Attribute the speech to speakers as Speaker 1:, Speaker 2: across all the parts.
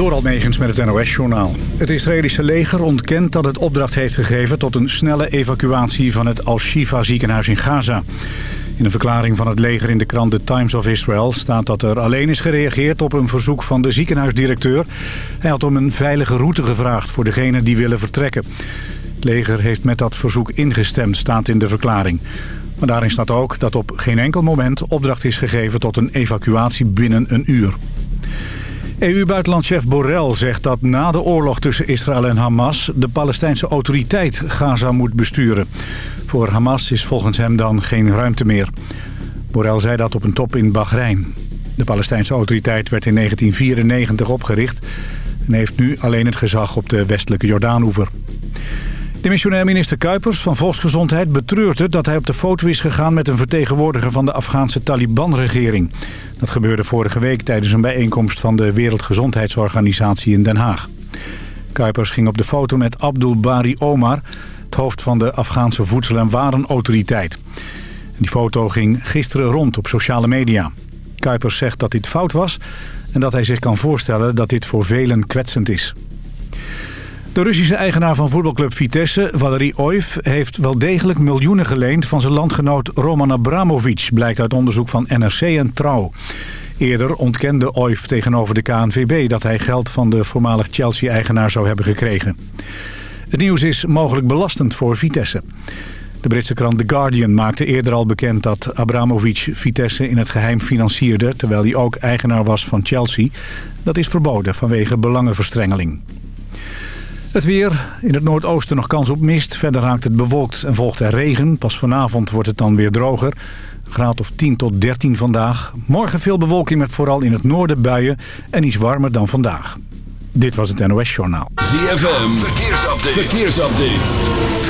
Speaker 1: Door Almegens met het NOS-journaal. Het Israëlische leger ontkent dat het opdracht heeft gegeven... tot een snelle evacuatie van het Al-Shifa ziekenhuis in Gaza. In een verklaring van het leger in de krant The Times of Israel... staat dat er alleen is gereageerd op een verzoek van de ziekenhuisdirecteur. Hij had om een veilige route gevraagd voor degenen die willen vertrekken. Het leger heeft met dat verzoek ingestemd, staat in de verklaring. Maar daarin staat ook dat op geen enkel moment opdracht is gegeven... tot een evacuatie binnen een uur. EU-buitenlandchef Borrell zegt dat na de oorlog tussen Israël en Hamas... de Palestijnse autoriteit Gaza moet besturen. Voor Hamas is volgens hem dan geen ruimte meer. Borrell zei dat op een top in Bahrein. De Palestijnse autoriteit werd in 1994 opgericht... en heeft nu alleen het gezag op de westelijke Jordaanoever. Demissionair minister Kuipers van Volksgezondheid betreurt het dat hij op de foto is gegaan met een vertegenwoordiger van de Afghaanse Taliban-regering. Dat gebeurde vorige week tijdens een bijeenkomst van de Wereldgezondheidsorganisatie in Den Haag. Kuipers ging op de foto met Abdul Bari Omar, het hoofd van de Afghaanse Voedsel- en Warenautoriteit. Die foto ging gisteren rond op sociale media. Kuipers zegt dat dit fout was en dat hij zich kan voorstellen dat dit voor velen kwetsend is. De Russische eigenaar van voetbalclub Vitesse, Valery Oiv... heeft wel degelijk miljoenen geleend van zijn landgenoot Roman Abramovic... blijkt uit onderzoek van NRC en Trouw. Eerder ontkende Oiv tegenover de KNVB... dat hij geld van de voormalig Chelsea-eigenaar zou hebben gekregen. Het nieuws is mogelijk belastend voor Vitesse. De Britse krant The Guardian maakte eerder al bekend dat Abramovic Vitesse in het geheim financierde... terwijl hij ook eigenaar was van Chelsea. Dat is verboden vanwege belangenverstrengeling. Het weer. In het noordoosten nog kans op mist. Verder raakt het bewolkt en volgt er regen. Pas vanavond wordt het dan weer droger. graad of 10 tot 13 vandaag. Morgen veel bewolking met vooral in het noorden buien. En iets warmer dan vandaag. Dit was het NOS Journaal.
Speaker 2: ZFM. Verkeersupdate. Verkeersupdate.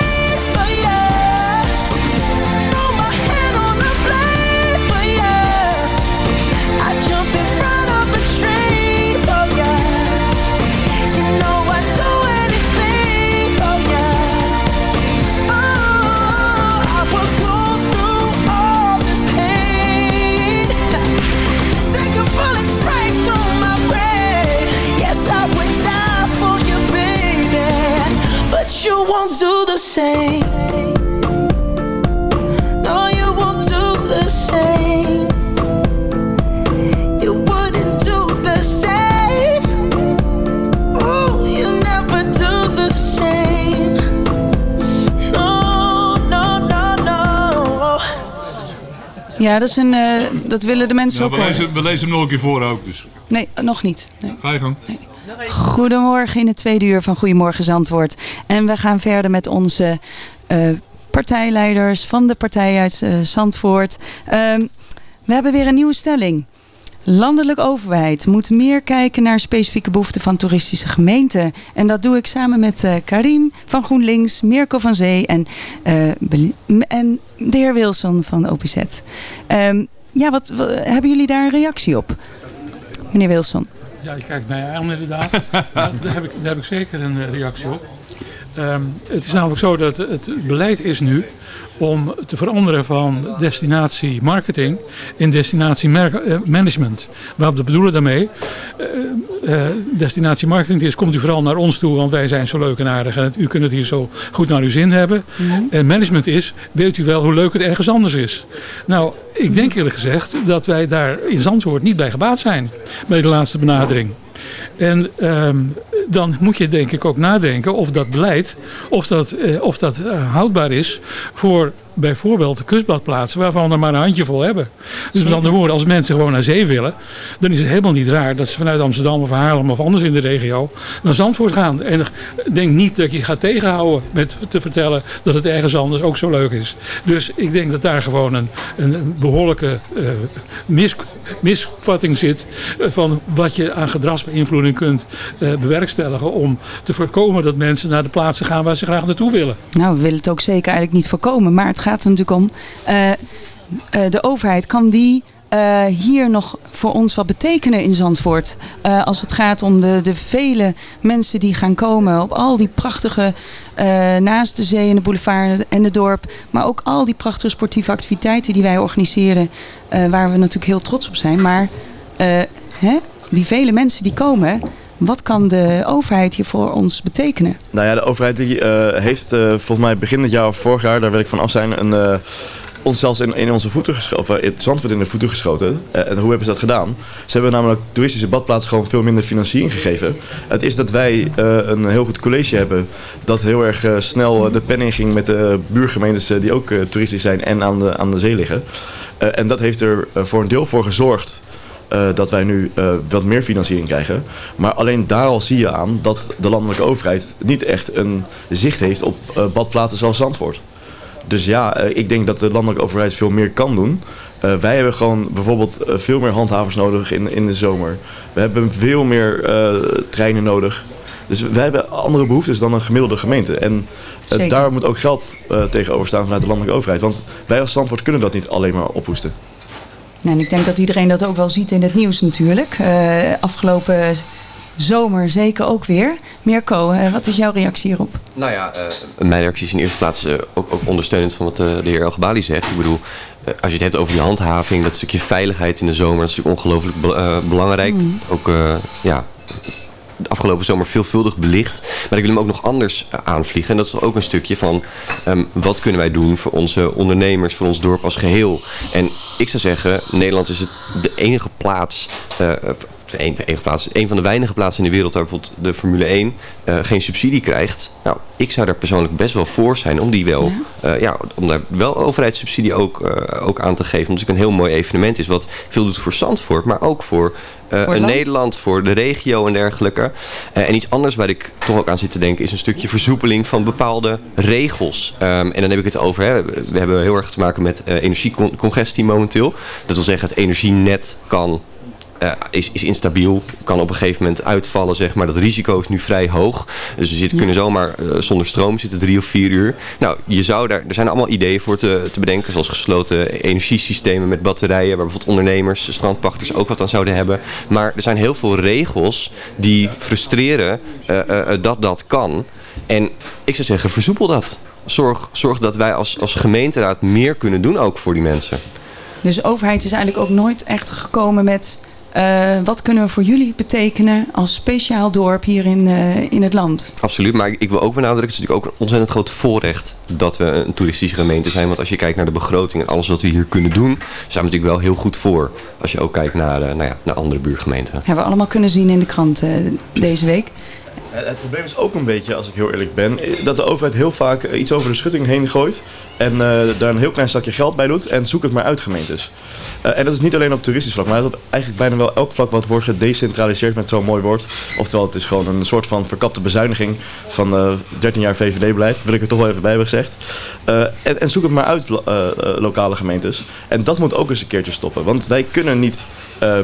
Speaker 3: Ja, dat, is een, eh, dat willen de mensen
Speaker 4: Ja,
Speaker 3: ook
Speaker 4: we, lezen, we lezen hem nog een keer voor ook. Dus
Speaker 3: Nee, nog niet. Nee.
Speaker 4: ga je gang.
Speaker 3: Goedemorgen in het tweede uur van Goedemorgen Zandvoort. En we gaan verder met onze eh, partijleiders van de partij uit eh, Zandvoort. Ehm, we hebben weer een nieuwe stelling. Landelijke overheid moet meer kijken naar specifieke behoeften van toeristische gemeenten. En dat doe ik samen met eh, Karim van GroenLinks, Mirko van Zee en, Bel- en de heer Wilson van OPZ. Ehm, ja, wat, wat- hebben jullie daar een reactie op? Meneer Wilson.
Speaker 5: Ja, je kijkt mij aan inderdaad. Daar, heb ik, daar heb ik zeker een eh, reactie op. Ehm, het is namelijk zo dat het beleid is nu om te veranderen van destinatie marketing in destinatie eh, management. Wat we bedoelen daarmee? Eh, eh, destinatie marketing is, komt u vooral naar ons toe, want wij zijn zo leuk en aardig en u kunt het hier zo goed naar uw zin hebben. En management is, weet u wel hoe leuk het ergens anders is. Nou, ik denk eerlijk gezegd dat wij daar in Zandvoort niet bij gebaat zijn, bij de laatste benadering. En ehm, dan moet je denk ik ook nadenken of dat beleid, of dat, eh, of dat eh, houdbaar is voor bijvoorbeeld de kustbadplaatsen waarvan er maar een handjevol hebben. Dus met andere woorden, als mensen gewoon naar zee willen, dan is het helemaal niet raar dat ze vanuit Amsterdam of Haarlem of anders in de regio naar Zandvoort gaan. En denk niet dat je gaat tegenhouden met te vertellen dat het ergens anders ook zo leuk is. Dus ik denk dat daar gewoon een, behoorlijke eh, mis, misvatting zit eh, van wat je aan gedragsbeïnvloeding kunt eh, bewerkstelligen om te voorkomen dat mensen naar de plaatsen gaan waar ze graag naartoe willen.
Speaker 3: Nou, we willen het ook zeker eigenlijk niet voorkomen. Maar het gaat er natuurlijk om. eh, eh, de overheid kan die eh, hier nog voor ons wat betekenen in Zandvoort. Als het gaat om de, de vele mensen die gaan komen op al die prachtige naast de zee en de boulevard en het dorp. Maar ook al die prachtige sportieve activiteiten die wij organiseren. waar we natuurlijk heel trots op zijn. Maar hè, die vele mensen die komen. Wat kan de overheid hier voor ons betekenen?
Speaker 6: Nou ja, de overheid die, eh, heeft eh, volgens mij begin dit jaar of vorig jaar, daar wil ik van af zijn, een, eh, ons zelfs in, in onze voeten geschoten, eh, het Zandvoort in de voeten geschoten. En hoe hebben ze dat gedaan? Ze hebben namelijk toeristische badplaatsen gewoon veel minder financiering gegeven. Het is dat wij een heel goed college hebben dat heel erg snel de pen in ging met de buurgemeentes die ook toeristisch zijn en aan de, aan de zee liggen. En dat heeft er voor een deel voor gezorgd eh, dat wij nu eh, wat meer financiering krijgen. Maar alleen daar al zie je aan dat de landelijke overheid niet echt een zicht heeft op eh, badplaatsen zoals Zandvoort. Dus ja, ik denk dat de landelijke overheid veel meer kan doen. Wij hebben gewoon bijvoorbeeld veel meer handhavers nodig in, in de zomer. We hebben veel meer treinen nodig. Dus wij hebben andere behoeftes dan een gemiddelde gemeente. En daar moet ook geld tegenover staan vanuit de landelijke overheid. Want wij als Zandvoort kunnen dat niet alleen maar ophoesten.
Speaker 3: Nou, en ik denk dat iedereen dat ook wel ziet in het nieuws natuurlijk. Eh, afgelopen zomer zeker ook weer. Mirko, eh, wat is jouw reactie hierop?
Speaker 7: Nou ja, eh, mijn reactie is in eerste plaats ook, ook ondersteunend van wat de heer El zegt. Ik bedoel, als je het hebt over die handhaving, dat stukje veiligheid in de zomer, dat is natuurlijk ongelooflijk be- belangrijk. Ook, eh, ja, de afgelopen zomer veelvuldig belicht. Maar ik wil hem ook nog anders eh, aanvliegen. En dat is ook een stukje van ehm, wat kunnen wij doen voor onze ondernemers, voor ons dorp als geheel. En ik zou zeggen, Nederland is het de enige plaats. eh, de een- plaats, een van de weinige plaatsen in de wereld waar bijvoorbeeld de Formule 1 eh, geen subsidie krijgt. Nou, ik zou daar persoonlijk best wel voor zijn om die wel, ja. ja, om daar wel overheidssubsidie ook, eh, ook aan te geven. Omdat het een heel mooi evenement is wat veel doet voor Zandvoort, maar ook voor,
Speaker 3: land.
Speaker 7: Nederland, voor de regio en dergelijke. Eh, en iets anders waar ik toch ook aan zit te denken is een stukje versoepeling van bepaalde regels. Ehm, en dan heb ik het over, hè, we hebben heel erg te maken met eh, energiecongestie momenteel. Dat wil zeggen, het energienet kan eh, is, is instabiel, kan op een gegeven moment uitvallen, zeg maar. Dat risico is nu vrij hoog. Dus we zitten, kunnen zomaar uh, zonder stroom zitten drie of vier uur. Nou, je zou daar, er zijn allemaal ideeën voor te, te bedenken, zoals gesloten energiesystemen met batterijen, waar bijvoorbeeld ondernemers, strandpachters ook wat aan zouden hebben. Maar er zijn heel veel regels die frustreren uh, dat dat kan. En ik zou zeggen, versoepel dat. Zorg, zorg dat wij als, als gemeenteraad meer kunnen doen ook voor die mensen.
Speaker 3: Dus de overheid is eigenlijk ook nooit echt gekomen met... Uh, wat kunnen we voor jullie betekenen als speciaal dorp hier in, uh, in het land?
Speaker 7: Absoluut, maar ik wil ook benadrukken, het is natuurlijk ook een ontzettend groot voorrecht dat we een toeristische gemeente zijn. Want als je kijkt naar de begroting en alles wat we hier kunnen doen, zijn we natuurlijk wel heel goed voor. Als je ook kijkt naar, uh, nou ja, naar andere buurgemeenten.
Speaker 3: Hebben we allemaal kunnen zien in de krant deze week.
Speaker 6: Het probleem is ook een beetje, als ik heel eerlijk ben, dat de overheid heel vaak iets over de schutting heen gooit. En daar een heel klein zakje geld bij doet. En zoek het maar uit, gemeentes. En dat is niet alleen op toeristisch vlak, maar dat is op eigenlijk bijna wel elk vlak wat wordt gedecentraliseerd met zo'n mooi woord. Oftewel, het is gewoon een soort van verkapte bezuiniging van uh, 13 jaar VVD-beleid. Wil ik er toch wel even bij hebben gezegd. En, en, zoek het maar uit, lokale gemeentes. En dat moet ook eens een keertje stoppen. Want wij kunnen niet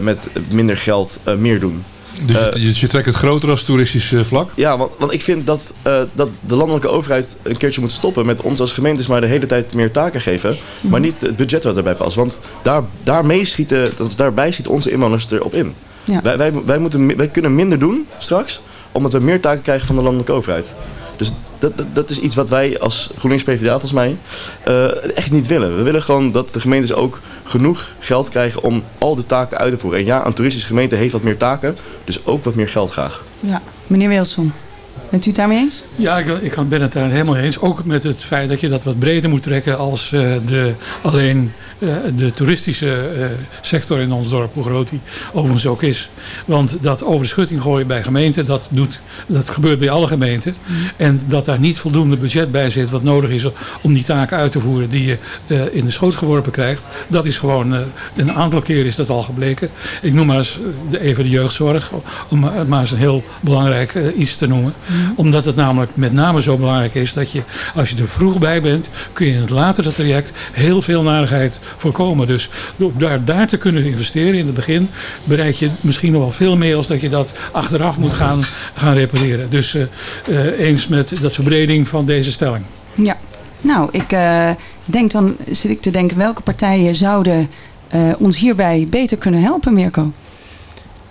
Speaker 6: met minder geld meer doen.
Speaker 4: Dus je, je, trekt het groter als toeristisch uh, vlak?
Speaker 6: Ja, want, want ik vind dat, uh, dat de landelijke overheid een keertje moet stoppen met ons als gemeentes maar de hele tijd meer taken geven. Mm -hmm. Maar niet het budget wat erbij past. Want daar, daarmee schieten, dat, daarbij schieten onze inwoners erop in. Ja. Wij, wij, wij, moeten, wij kunnen minder doen straks, omdat we meer taken krijgen van de landelijke overheid. Dus dat, dat, dat, is iets wat wij als GroenLinks PvdA volgens mij uh, echt niet willen. We willen gewoon dat de gemeentes ook genoeg geld krijgen om al de taken uit te voeren. En ja, een toeristische gemeente heeft wat meer taken, dus ook wat meer geld graag.
Speaker 3: Ja, meneer Wilson. Bent u het daarmee eens?
Speaker 5: Ja, ik, ik ben het daar helemaal eens. Ook met het feit dat je dat wat breder moet trekken als uh, de, alleen uh, de toeristische uh, sector in ons dorp, hoe groot die overigens ook is. Want dat over de schutting gooien bij gemeenten, dat, doet, dat gebeurt bij alle gemeenten. Mm. En dat daar niet voldoende budget bij zit wat nodig is om die taken uit te voeren die je in de schoot geworpen krijgt. Dat is gewoon, een aantal keren is dat al gebleken. Ik noem maar eens even de jeugdzorg, om maar eens een heel belangrijk iets te noemen. Mm omdat het namelijk met name zo belangrijk is dat je, als je er vroeg bij bent, kun je in het latere traject heel veel narigheid voorkomen. Dus door daar, daar te kunnen investeren in het begin, bereik je misschien nog wel veel meer als dat je dat achteraf moet gaan, gaan repareren. Dus uh, uh, eens met dat verbreding van deze stelling.
Speaker 3: Ja, nou, ik uh, denk dan, zit ik te denken, welke partijen zouden ons hierbij beter kunnen helpen, Mirko?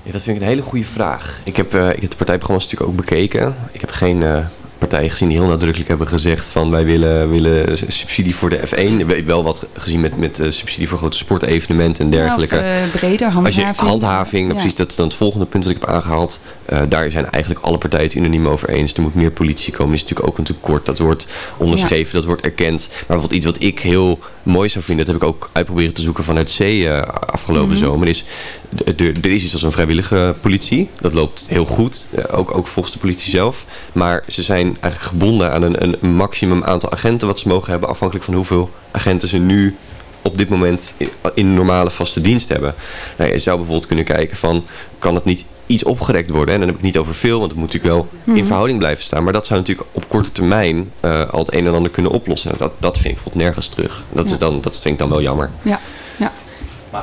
Speaker 7: Ja, dat vind ik een hele goede vraag. Ik heb, uh, ik heb de partijprogramma's natuurlijk ook bekeken. Ik heb geen uh, partijen gezien die heel nadrukkelijk hebben gezegd van wij willen, willen subsidie voor de F1. Wel wat gezien met, met uh, subsidie voor grote sportevenementen en dergelijke.
Speaker 3: Ja, of, breder, handhaving.
Speaker 7: Als je, handhaving, ja. precies, dat is dan het volgende punt dat ik heb aangehaald. Daar zijn eigenlijk alle partijen het unaniem over eens. Er moet meer politie komen. Dat is natuurlijk ook een tekort. Dat wordt onderschreven, dat wordt erkend. Maar bijvoorbeeld iets wat ik heel mooi zou vinden, dat heb ik ook uitproberen te zoeken vanuit zee afgelopen mm -hmm. zomer, is er is iets als een vrijwillige politie. Dat loopt heel goed, ook, ook volgens de politie zelf. Maar ze zijn eigenlijk gebonden aan een, een maximum aantal agenten wat ze mogen hebben... afhankelijk van hoeveel agenten ze nu op dit moment in normale vaste dienst hebben. Nou, je zou bijvoorbeeld kunnen kijken van... kan het niet iets opgerekt worden? En dan heb ik niet over veel, want het moet natuurlijk wel in
Speaker 3: Mhm.
Speaker 7: verhouding blijven staan. Maar dat zou natuurlijk op korte termijn uh, al het een en ander kunnen oplossen. Dat, dat vind ik bijvoorbeeld nergens terug. Dat,
Speaker 3: Ja.
Speaker 7: is dan, dat vind ik dan wel jammer.
Speaker 3: Ja, ja.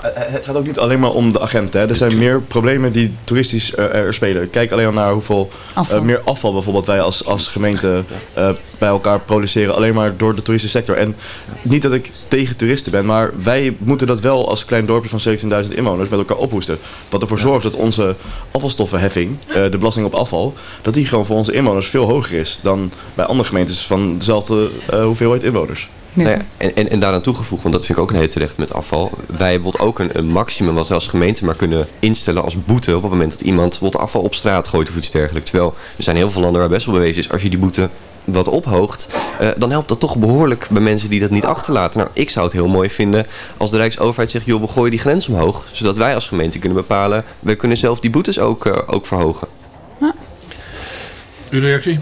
Speaker 6: Maar eh, het gaat ook niet alleen maar om de agenten. Hè. Er zijn meer problemen die toeristisch eh, er spelen. Kijk alleen al naar hoeveel
Speaker 3: Afval.
Speaker 6: eh, meer afval bijvoorbeeld wij als, als gemeente eh, bij elkaar produceren. Alleen maar door de toeristische sector. En niet dat ik tegen toeristen ben, maar wij moeten dat wel als klein dorpje van 17.000 inwoners met elkaar ophoesten. Wat ervoor zorgt dat onze afvalstoffenheffing, eh, de belasting op afval, dat die gewoon voor onze inwoners veel hoger is dan bij andere gemeentes van dezelfde eh, hoeveelheid inwoners.
Speaker 3: Ja.
Speaker 7: Nou ja, en, en, en daaraan toegevoegd, want dat vind ik ook een hele terecht met afval. Wij bijvoorbeeld ook een, een maximum wat we als gemeente maar kunnen instellen als boete op het moment dat iemand bijvoorbeeld afval op straat gooit of iets dergelijks. Terwijl er zijn heel veel landen waar best wel bewezen is, als je die boete wat ophoogt, eh, dan helpt dat toch behoorlijk bij mensen die dat niet achterlaten. Nou, ik zou het heel mooi vinden als de Rijksoverheid zegt, joh, we gooien die grens omhoog. Zodat wij als gemeente kunnen bepalen, wij kunnen zelf die boetes ook, eh, ook verhogen.
Speaker 4: Uw reactie?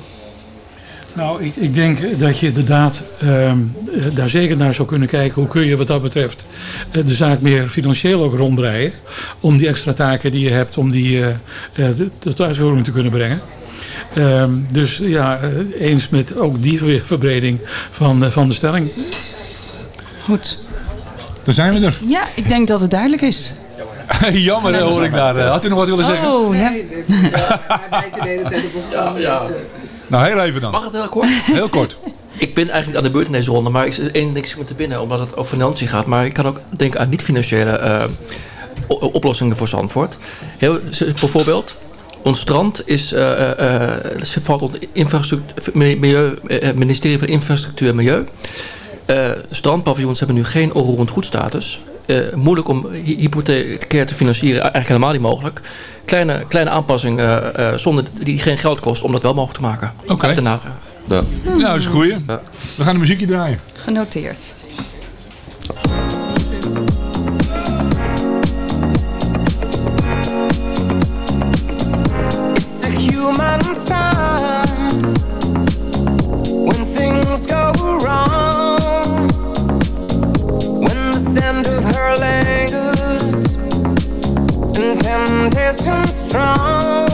Speaker 5: Nou, ik, ik denk dat je inderdaad ehm, eh, daar zeker naar zou kunnen kijken. Hoe kun je wat dat betreft eh, de zaak meer financieel ook rondbreien. Om die extra taken die je hebt, om die eh, eh, de- tot uitvoering te kunnen brengen. Ehm, dus ja, eens met ook die ver- verbreding van, van de stelling.
Speaker 3: Goed.
Speaker 4: Dan zijn we er.
Speaker 3: Ja, ik denk dat het duidelijk is.
Speaker 4: Jammer, hoor ik daar. Had u nog wat willen zeggen?
Speaker 3: Oh, ja.
Speaker 8: Ja, ja.
Speaker 4: Nou, heel even dan.
Speaker 8: Mag het heel kort?
Speaker 4: Heel kort.
Speaker 8: Ik ben eigenlijk aan de beurt in deze ronde, maar ik, één ding me te binnen, omdat het over financiën gaat. Maar ik kan ook denken aan niet-financiële eh, oplossingen voor Zandvoort. Heel simpel voorbeeld. Ons strand is, ze valt onder milieu, ministerie van Infrastructuur en Milieu. Strandpaviljoens hebben nu geen onroerend goedstatus. Eh, moeilijk om hy- hypothecair te financieren, eigenlijk helemaal niet mogelijk. Kleine, kleine aanpassingen eh, zonder, die geen geld kost om dat wel mogelijk te maken.
Speaker 4: Oké.
Speaker 9: Ja.
Speaker 4: Nou, dat is een goeie. We gaan de muziekje draaien.
Speaker 3: Genoteerd.
Speaker 10: It's a human sign temptation strong.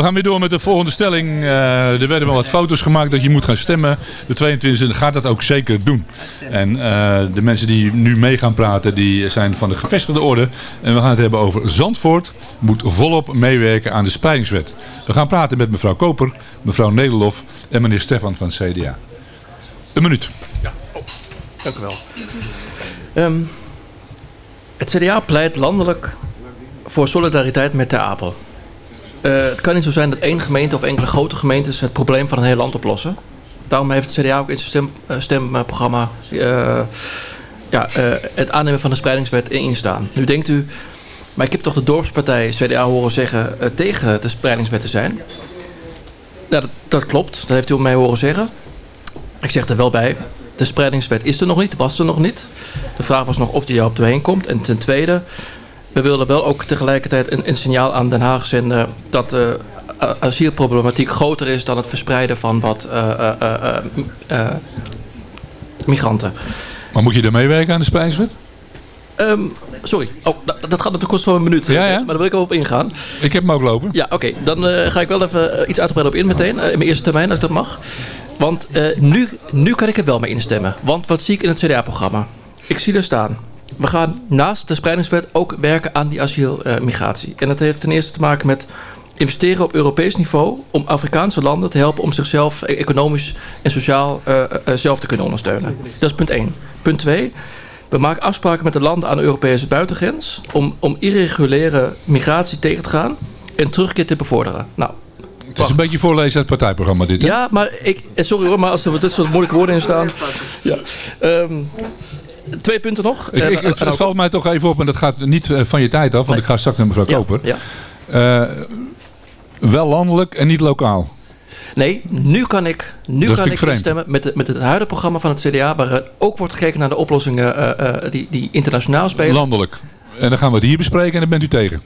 Speaker 4: We gaan weer door met de volgende stelling. Eh, er werden wel wat foto's gemaakt dat je moet gaan stemmen. De 22e gaat dat ook zeker doen. En eh, de mensen die nu mee gaan praten, die zijn van de gevestigde orde. En we gaan het hebben over Zandvoort moet volop meewerken aan de spreidingswet. We gaan praten met mevrouw Koper, mevrouw Nederlof en meneer Stefan van CDA. Een minuut.
Speaker 8: Dank u wel. Ehm, het CDA pleit landelijk voor solidariteit met Ter Apel. Eh, het kan niet zo zijn dat één gemeente of enkele grote gemeentes het probleem van een heel land oplossen. Daarom heeft het CDA ook in zijn eh, stemprogramma eh, ja, het aannemen van de spreidingswet in staan. Nu denkt u, maar ik heb toch de dorpspartij CDA horen zeggen tegen de spreidingswet te zijn. Ja, dat, dat klopt, dat heeft u mij horen zeggen. Ik zeg er wel bij, de spreidingswet is er nog niet, was er nog niet. De vraag was nog of die er op doorheen komt. En ten tweede, we wilden wel ook tegelijkertijd een, een signaal aan Den Haag zenden dat de a- asielproblematiek groter is dan het verspreiden van wat eh, eh, eh, eh, eh, migranten.
Speaker 4: Maar moet je daar meewerken aan de spijswet?
Speaker 8: Ehm, sorry, oh, dat, gaat natuurlijk kosten van een minuut.
Speaker 4: Ja, ja.
Speaker 8: Maar daar wil ik wel op ingaan.
Speaker 4: Ik heb hem ook lopen.
Speaker 8: Ja, oké. Dan eh, ga ik wel even eh, iets uitgebreider op in meteen. eh, in mijn eerste termijn, als dat mag. Want eh, nu, nu kan ik er wel mee instemmen. Want wat zie ik in het CDA-programma? Ik zie er staan. We gaan naast de spreidingswet ook werken aan die asielmigratie. en dat heeft ten eerste te maken met investeren op Europees niveau... om Afrikaanse landen te helpen om zichzelf e- economisch en sociaal eh, eh, zelf te kunnen ondersteunen. Dat is punt 1. Punt 2. We maken afspraken met de landen aan de Europese buitengrens... om, om irreguliere migratie tegen te gaan en terugkeer te bevorderen. Nou,
Speaker 4: Het is een beetje voorlezen uit het partijprogramma dit, hè?
Speaker 8: ja, maar ik, eh, sorry hoor, maar als er dit soort moeilijke woorden in staan. Ja. Ehm, twee punten nog.
Speaker 4: Ik,
Speaker 8: Eh,
Speaker 4: ik, het, valt mij toch even op, en dat gaat niet eh, van je tijd af, want ik ga straks naar mevrouw
Speaker 8: Ja,
Speaker 4: Koper.
Speaker 8: ja.
Speaker 4: Eh, wel landelijk en niet lokaal.
Speaker 8: Nee, nu kan ik, nu
Speaker 4: Dat
Speaker 8: kan
Speaker 4: ik
Speaker 8: instemmen met, de, met het huidige programma van het CDA... waar ook wordt gekeken naar de oplossingen die, die internationaal spelen.
Speaker 4: Landelijk. En dan gaan we het hier bespreken en dan bent u tegen.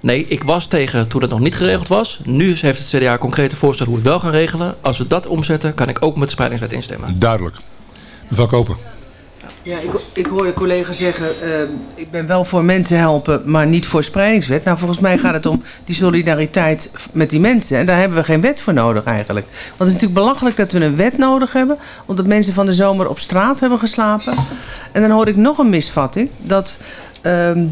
Speaker 8: Nee, ik was tegen toen het nog niet geregeld was. Nu heeft het CDA concrete voorstellen hoe we het wel gaan regelen. Als we dat omzetten, kan ik ook met de spreidingswet instemmen.
Speaker 4: Duidelijk. Mevrouw Koper.
Speaker 11: Ja, ik, ik hoor de collega zeggen, eh, ik ben wel voor mensen helpen, maar niet voor spreidingswet. Nou, volgens mij gaat het om die solidariteit met die mensen. En daar hebben we geen wet voor nodig eigenlijk. Want het is natuurlijk belachelijk dat we een wet nodig hebben, omdat mensen van de zomer op straat hebben geslapen. En dan hoor ik nog een misvatting, dat ehm,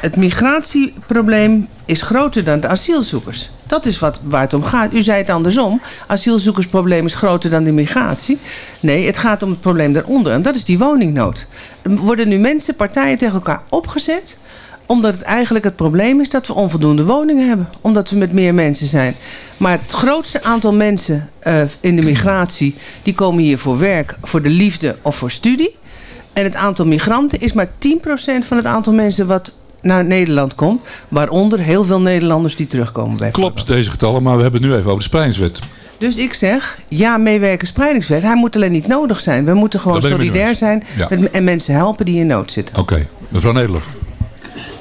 Speaker 11: het migratieprobleem is groter dan de asielzoekers. Dat is wat, waar het om gaat. U zei het andersom. Asielzoekersprobleem is groter dan de migratie. Nee, het gaat om het probleem daaronder. En dat is die woningnood. Er worden nu mensen, partijen tegen elkaar opgezet omdat het eigenlijk het probleem is dat we onvoldoende woningen hebben. Omdat we met meer mensen zijn. Maar het grootste aantal mensen eh, in de migratie... die komen hier voor werk, voor de liefde of voor studie. En het aantal migranten is maar 10% van het aantal mensen... wat naar Nederland komt. Waaronder heel veel Nederlanders die terugkomen bij.
Speaker 4: Klopt deze getallen, maar we hebben het nu even over de spreidingswet.
Speaker 11: Dus ik zeg, ja, meewerken spreidingswet. Hij moet alleen niet nodig zijn. We moeten gewoon solidair zijn
Speaker 4: eens. Ja.
Speaker 11: met- en mensen helpen die in nood zitten.
Speaker 4: Oké, mevrouw Nederlof.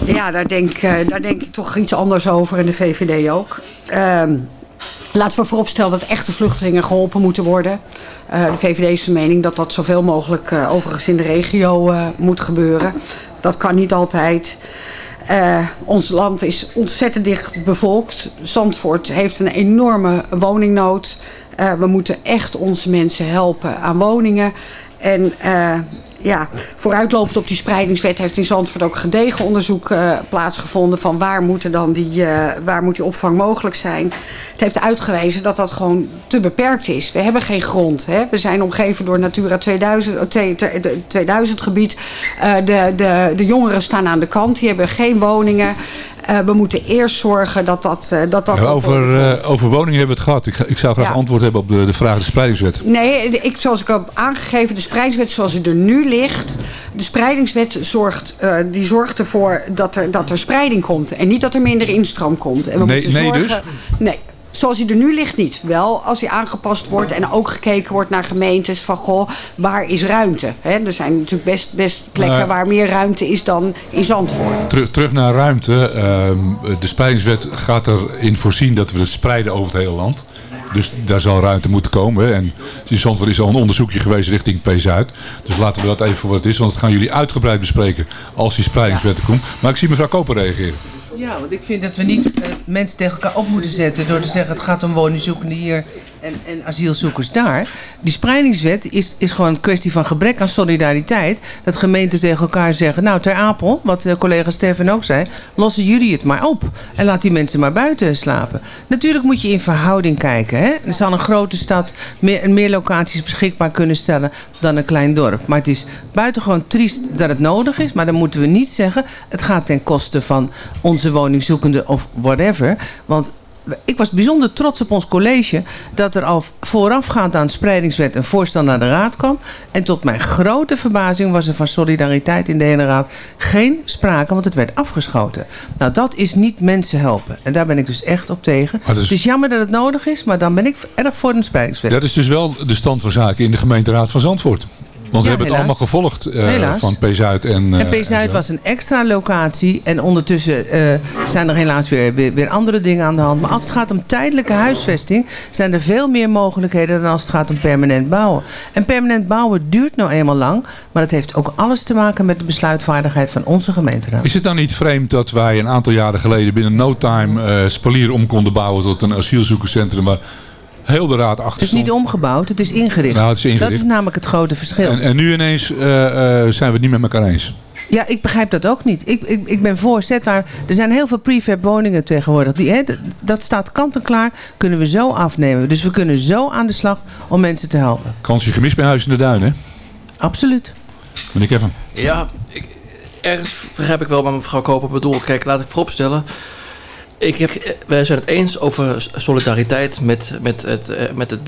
Speaker 12: Ja, daar denk, eh, daar denk ik toch iets anders over in de VVD ook. Ehm, laten we vooropstellen dat echte vluchtelingen geholpen moeten worden. Eh, de VVD is van mening dat dat zoveel mogelijk eh, overigens in de regio eh, moet gebeuren. Dat kan niet altijd. Ons land is ontzettend dicht bevolkt. Zandvoort heeft een enorme woningnood. We moeten echt onze mensen helpen aan woningen. En ja, vooruitlopend op die spreidingswet heeft in Zandvoort ook gedegen onderzoek eh, plaatsgevonden van waar, moeten dan die, eh, waar moet die opvang mogelijk zijn. Het heeft uitgewezen dat dat gewoon te beperkt is. We hebben geen grond. Hè? We zijn omgeven door Natura 2000, eh, twee- te- de 2000 gebied. De, de, de jongeren staan aan de kant, die hebben geen woningen. Eh, we moeten eerst zorgen dat dat... eh, dat, dat
Speaker 4: over, eh, over woningen hebben we het gehad. Ik, ik zou graag
Speaker 12: Ja.
Speaker 4: antwoord hebben op de, de vraag de spreidingswet.
Speaker 12: Nee, ik, zoals ik heb aangegeven, de spreidingswet zoals die er nu ligt. De spreidingswet zorgt, die zorgt ervoor dat er, dat er spreiding komt. En niet dat er minder instroom komt. En we
Speaker 4: Nee-
Speaker 12: moeten
Speaker 4: nee
Speaker 12: zorgen, Nee. Zoals hij er nu ligt niet. Wel als hij aangepast wordt en ook gekeken wordt naar gemeentes van goh, waar is ruimte? Er zijn natuurlijk best, best plekken waar meer ruimte is dan in Zandvoort.
Speaker 4: Terug, terug naar ruimte. Ehm, de spreidingswet gaat erin voorzien dat we het spreiden over het hele land. Dus daar zal ruimte moeten komen. En in Zandvoort is al een onderzoekje geweest richting P-Zuid. Dus laten we dat even voor wat het is. Want dat gaan jullie uitgebreid bespreken als die spreidingswet er komt. Maar ik zie mevrouw Koper reageren.
Speaker 11: Ja, want ik vind dat we niet eh, mensen tegen elkaar op moeten zetten door te zeggen het gaat om woningzoekenden hier en, en asielzoekers daar. Die spreidingswet is, is gewoon een kwestie van gebrek aan solidariteit. Dat gemeenten tegen elkaar zeggen, nou ter Apel, wat eh, collega Stefan ook zei, lossen jullie het maar op. En laat die mensen maar buiten slapen. Natuurlijk moet je in verhouding kijken. Hè? Er zal een grote stad meer, meer locaties beschikbaar kunnen stellen dan een klein dorp. Maar het is buitengewoon triest dat het nodig is. Maar dan moeten we niet zeggen, het gaat ten koste van onze woningzoekenden of whatever. Want ik was bijzonder trots op ons college dat er al voorafgaand aan de spreidingswet een voorstel naar de raad kwam. En tot mijn grote verbazing was er van solidariteit in de hele raad geen sprake, want het werd afgeschoten. Nou, dat is niet mensen helpen. En daar ben ik dus echt op tegen.
Speaker 4: Is-
Speaker 11: Het is jammer dat het nodig is, maar dan ben ik erg voor een spreidingswet.
Speaker 4: Dat is dus wel de stand van zaken in de gemeenteraad van Zandvoort. Want we hebben het allemaal gevolgd eh, van P-Zuid en...
Speaker 11: En
Speaker 4: eh,
Speaker 11: P-Zuid
Speaker 4: zo.
Speaker 11: was een extra locatie. En ondertussen eh, zijn er helaas weer, weer, weer andere dingen aan de hand. Maar als het gaat om tijdelijke huisvesting... zijn er veel meer mogelijkheden dan als het gaat om permanent bouwen. En permanent bouwen duurt nou eenmaal lang. Maar het heeft ook alles te maken met de besluitvaardigheid van onze gemeenteraad.
Speaker 4: Is het dan niet vreemd dat wij een aantal jaren geleden binnen no time eh Spalier om konden bouwen tot een asielzoekerscentrum waar heel de raad achter
Speaker 11: Het is niet omgebouwd, het is ingericht.
Speaker 4: Nou, het is ingericht.
Speaker 11: Dat is namelijk het grote verschil.
Speaker 4: En, en nu ineens eh, eh, zijn we het niet met elkaar eens.
Speaker 11: Ja, ik begrijp dat ook niet. Ik, ik, ik ben voor, zet daar... Er zijn heel veel prefab woningen tegenwoordig. Die, hè, dat- dat staat kant en klaar. Kunnen we zo afnemen. Dus we kunnen zo aan de slag om mensen te helpen.
Speaker 4: Kansje gemist bij Huis in de Duin, hè?
Speaker 11: Absoluut.
Speaker 4: Meneer Kevin.
Speaker 8: Ja, ik, ergens begrijp ik wel wat mevrouw Koper bedoelt. Kijk, laat ik vooropstellen. Ik heb, wij zijn het eens over solidariteit met, met het. eh, Met het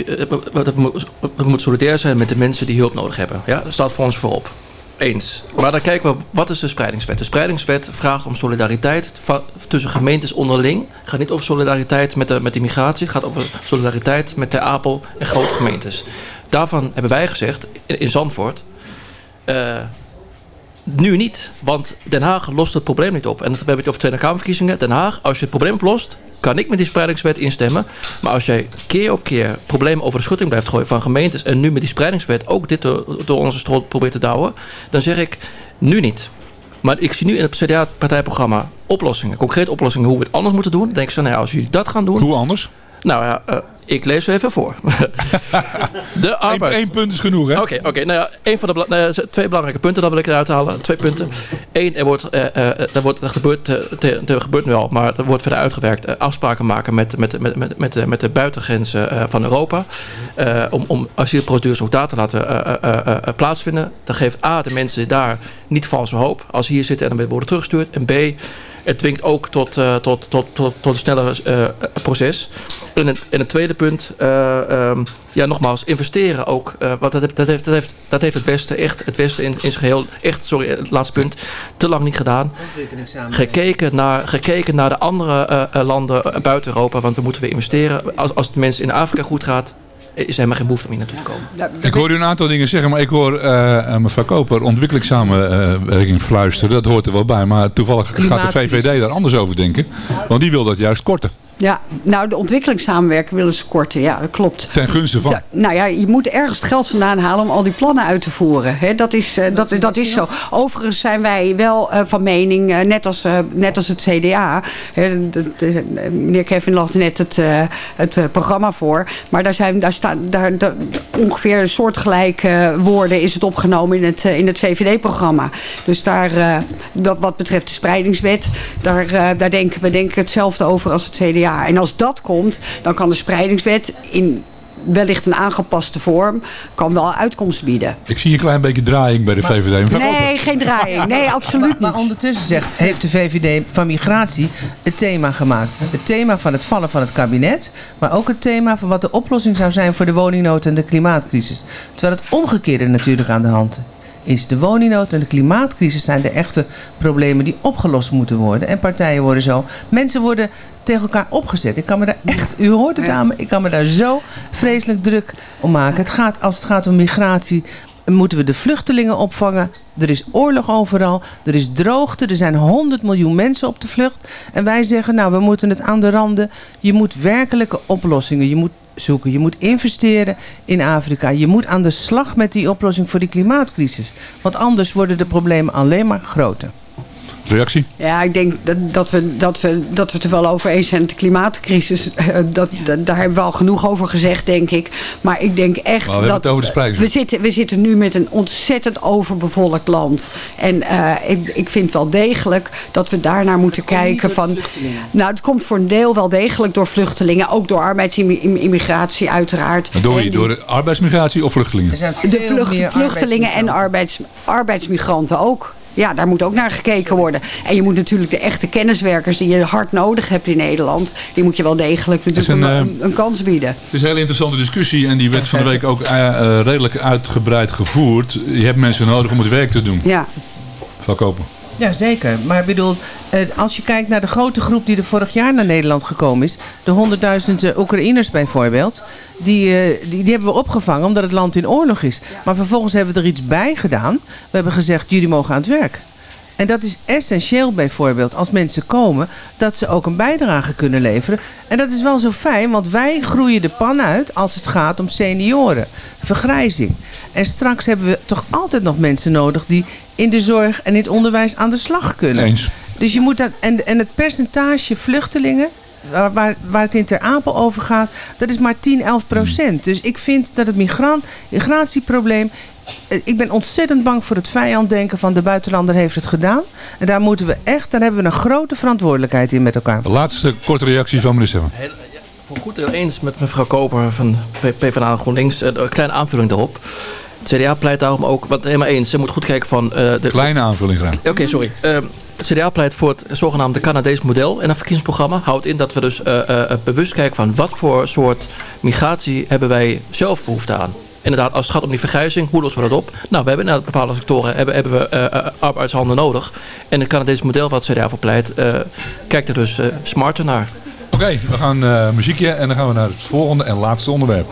Speaker 8: eh, moet- we moeten solidair zijn met de mensen die hulp nodig hebben. Ja, dat staat voor ons voorop. Eens. Maar dan kijken we, wat is de spreidingswet? De spreidingswet vraagt om solidariteit tussen gemeentes onderling. Het gaat niet over solidariteit met de, met de migratie. Het gaat over solidariteit met de Apel en grote gemeentes. Daarvan hebben wij gezegd, in, in Zandvoort... eh, nu niet, want Den Haag lost het probleem niet op. En we hebben het over Tweede Kamerverkiezingen. Den Haag, als je het probleem oplost, kan ik met die spreidingswet instemmen. Maar als jij keer op keer problemen over de schutting blijft gooien van gemeentes... en nu met die spreidingswet ook dit door, door onze strot probeert te douwen... dan zeg ik nu niet. Maar ik zie nu in het CDA-partijprogramma oplossingen. Concrete oplossingen hoe we het anders moeten doen. Dan denk ik zo, nou ja, als jullie dat gaan doen...
Speaker 4: Hoe anders?
Speaker 8: Nou ja, eh, ik lees even voor. de arbeid.
Speaker 4: Eén punt is genoeg, hè?
Speaker 8: Oké, oké. nou ja, een van de bela- nou zijn twee belangrijke punten, dat wil ik eruit halen. Twee punten. Eén, er wordt, eh, eh, er wordt er gebeurt, eh, er gebeurt nu al, maar er wordt verder uitgewerkt. eh, afspraken maken met, met, met, met, met, de- met de buitengrenzen eh, van Europa. eh, om, om asielprocedures ook daar te laten eh, eh, eh, eh, plaatsvinden. Dat geeft A, de mensen daar niet valse hoop als ze hier zitten en dan worden teruggestuurd. En B, het dwingt ook tot, eh, tot, tot, tot, tot een sneller eh, proces. En het, en het tweede punt, eh, ehm, ja, nogmaals, investeren ook. want dat, heeft- dat, heeft, dat, heeft, dat heeft het beste, echt, het Westen in, in zijn geheel, echt, sorry, het laatste punt, te lang niet gedaan. Gekeken naar, gekeken naar de andere landen buiten Europa, want we moeten weer investeren. Als, als het mensen in Afrika goed gaat, is er helemaal geen behoefte om hier naartoe te komen.
Speaker 4: Ik hoor u een aantal dingen zeggen, maar ik hoor eh, eh, mevrouw Koper ontwikkelingssamenwerking fluisteren. Dat hoort er wel bij. Maar toevallig gaat de. VVD daar anders over denken. Want die wil dat juist korten.
Speaker 12: Ja, nou de ontwikkelingssamenwerking willen ze korten. Ja, dat klopt.
Speaker 4: Ten gunste van.
Speaker 12: Ja, nou ja, je moet ergens het geld vandaan halen om al die plannen uit te voeren. Hè, dat, is, eh, dat, dat is zo. Overigens zijn wij wel eh, van mening, eh, net, als, eh, net als het CDA. de- de- meneer Kevin las net het, eh, het programma voor. Maar daar zijn daar staan daar, daar- ongeveer soortgelijke woorden is het opgenomen in het, in het VVD-programma. Dus daar, eh, dat, wat betreft de spreidingswet, daar, daar denken we denken hetzelfde over als het CDA. En als dat komt, dan kan de spreidingswet in wellicht een aangepaste vorm, kan wel uitkomst bieden.
Speaker 4: Ik zie een klein beetje draaiing bij de VVD.
Speaker 12: Nee, geen draaiing. Nee, absoluut niet.
Speaker 11: Maar ondertussen zegt, heeft de VVD van migratie het thema gemaakt. Het thema van het vallen van het kabinet. Maar ook het thema van wat de oplossing zou zijn voor de woningnood en de klimaatcrisis. Terwijl het omgekeerde natuurlijk aan de hand is. De woningnood en de klimaatcrisis zijn de echte problemen die opgelost moeten worden. En partijen worden zo. Mensen worden tegen elkaar opgezet. Ik kan me daar echt, u hoort het aan me, ik kan me daar zo vreselijk druk om maken. Het gaat, als het gaat om migratie, moeten we de vluchtelingen opvangen. Er is oorlog overal, er is droogte, er zijn 100 miljoen mensen op de vlucht. En wij zeggen, nou, we moeten het aan de randen. Je moet werkelijke oplossingen, je moet zoeken. Je moet investeren in Afrika. Je moet aan de slag met die oplossing voor die klimaatcrisis. Want anders worden de problemen alleen maar groter.
Speaker 4: Reactie?
Speaker 12: Ja, ik denk dat, dat, we, dat, we, dat we het er wel over eens zijn. De klimaatcrisis, eh, dat, dat- daar hebben we al genoeg over gezegd, denk ik. Maar ik denk echt
Speaker 4: Maar we hebben
Speaker 12: dat...
Speaker 4: het over de spreidingswet.
Speaker 12: we zitten, we zitten nu met een ontzettend overbevolkt land. En eh, ik, ik vind wel degelijk dat we daarnaar moeten kijken van... Nou, het komt voor een deel wel degelijk door vluchtelingen. Ook door arbeidsimmigratie uiteraard.
Speaker 4: Maar Door, door de arbeidsmigratie of vluchtelingen?
Speaker 12: de vlucht, vluchtelingen en arbeids, arbeidsmigranten ook. Ja, daar moet ook naar gekeken worden. En je moet natuurlijk de echte kenniswerkers die je hard nodig hebt in Nederland... die moet je wel degelijk natuurlijk
Speaker 4: een,
Speaker 12: een,
Speaker 4: eh,
Speaker 12: een, kans bieden.
Speaker 4: Het is een hele interessante discussie en die werd van de week ook eh, eh, redelijk uitgebreid gevoerd. Je hebt mensen nodig om het werk te doen.
Speaker 12: Ja.
Speaker 11: Ja, zeker. Maar ik bedoel, eh, als je kijkt naar de grote groep die er vorig jaar naar Nederland gekomen is, de 100.000 eh, Oekraïners bijvoorbeeld, die, eh, die, die hebben we opgevangen omdat het land in oorlog is. Maar vervolgens hebben we er iets bij gedaan. We hebben gezegd, jullie mogen aan het werk. En dat is essentieel bijvoorbeeld als mensen komen, dat ze ook een bijdrage kunnen leveren. En dat is wel zo fijn, want wij groeien de pan uit als het gaat om senioren, vergrijzing. En straks hebben we toch altijd nog mensen nodig die in de zorg en in het onderwijs aan de slag kunnen.
Speaker 13: Eens.
Speaker 11: Dus je moet dat, en, en het percentage vluchtelingen, waar, waar, waar het in Ter Apel over gaat, dat is maar 10, 11 procent. Dus ik vind dat het migrant, migratieprobleem, eh, ik ben ontzettend bang voor het vijanddenken van de buitenlander heeft het gedaan. En daar moeten we echt, daar hebben we een grote verantwoordelijkheid in met elkaar.
Speaker 13: De laatste korte reactie van meneer Stemmer.
Speaker 8: Voor goed eens met mevrouw Koper van P- PvdA en GroenLinks. Eh, Een kleine aanvulling daarop. Het CDA pleit daarom ook, wat helemaal eens, ze moet goed kijken van... eh, de,
Speaker 13: Kleine aanvulling graag.
Speaker 8: Oké, sorry. Eh, het CDA pleit voor het zogenaamde Canadees model in een verkiezingsprogramma. Houdt in dat we dus eh, eh, eh, bewust kijken van wat voor soort migratie hebben wij zelf behoefte aan. Inderdaad, als het gaat om die vergrijzing, hoe lossen we dat op? Nou, we hebben in bepaalde sectoren hebben, hebben we eh, eh, arbeidshanden nodig. En het Canadese model wat het CDA voor pleit, eh, kijkt er dus eh, smarter naar.
Speaker 13: Oké, we gaan eh, muziekje en dan gaan we naar het volgende en laatste onderwerp.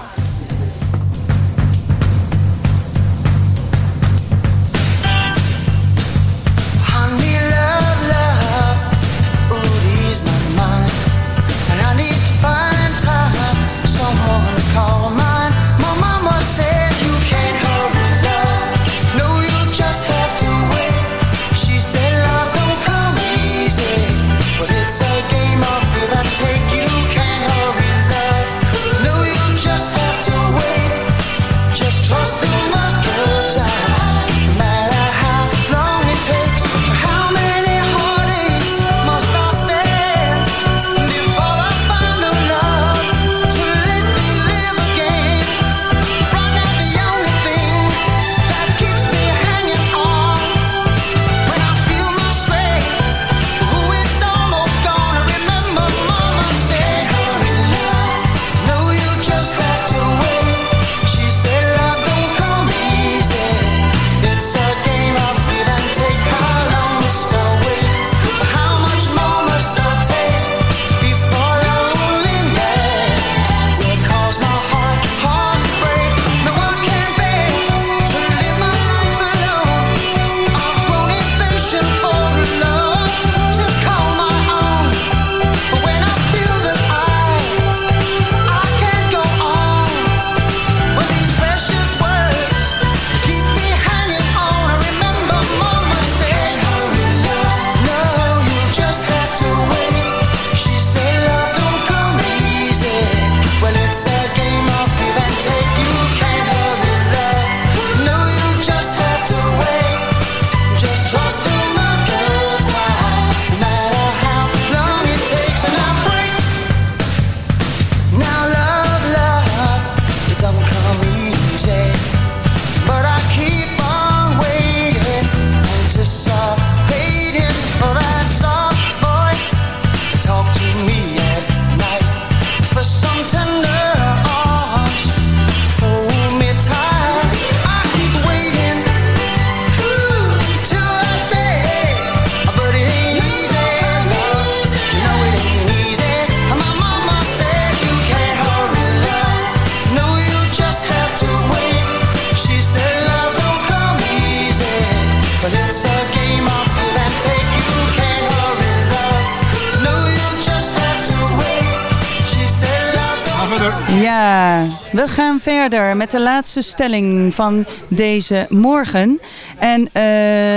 Speaker 3: Ja, we gaan verder met de laatste stelling van deze morgen. En eh,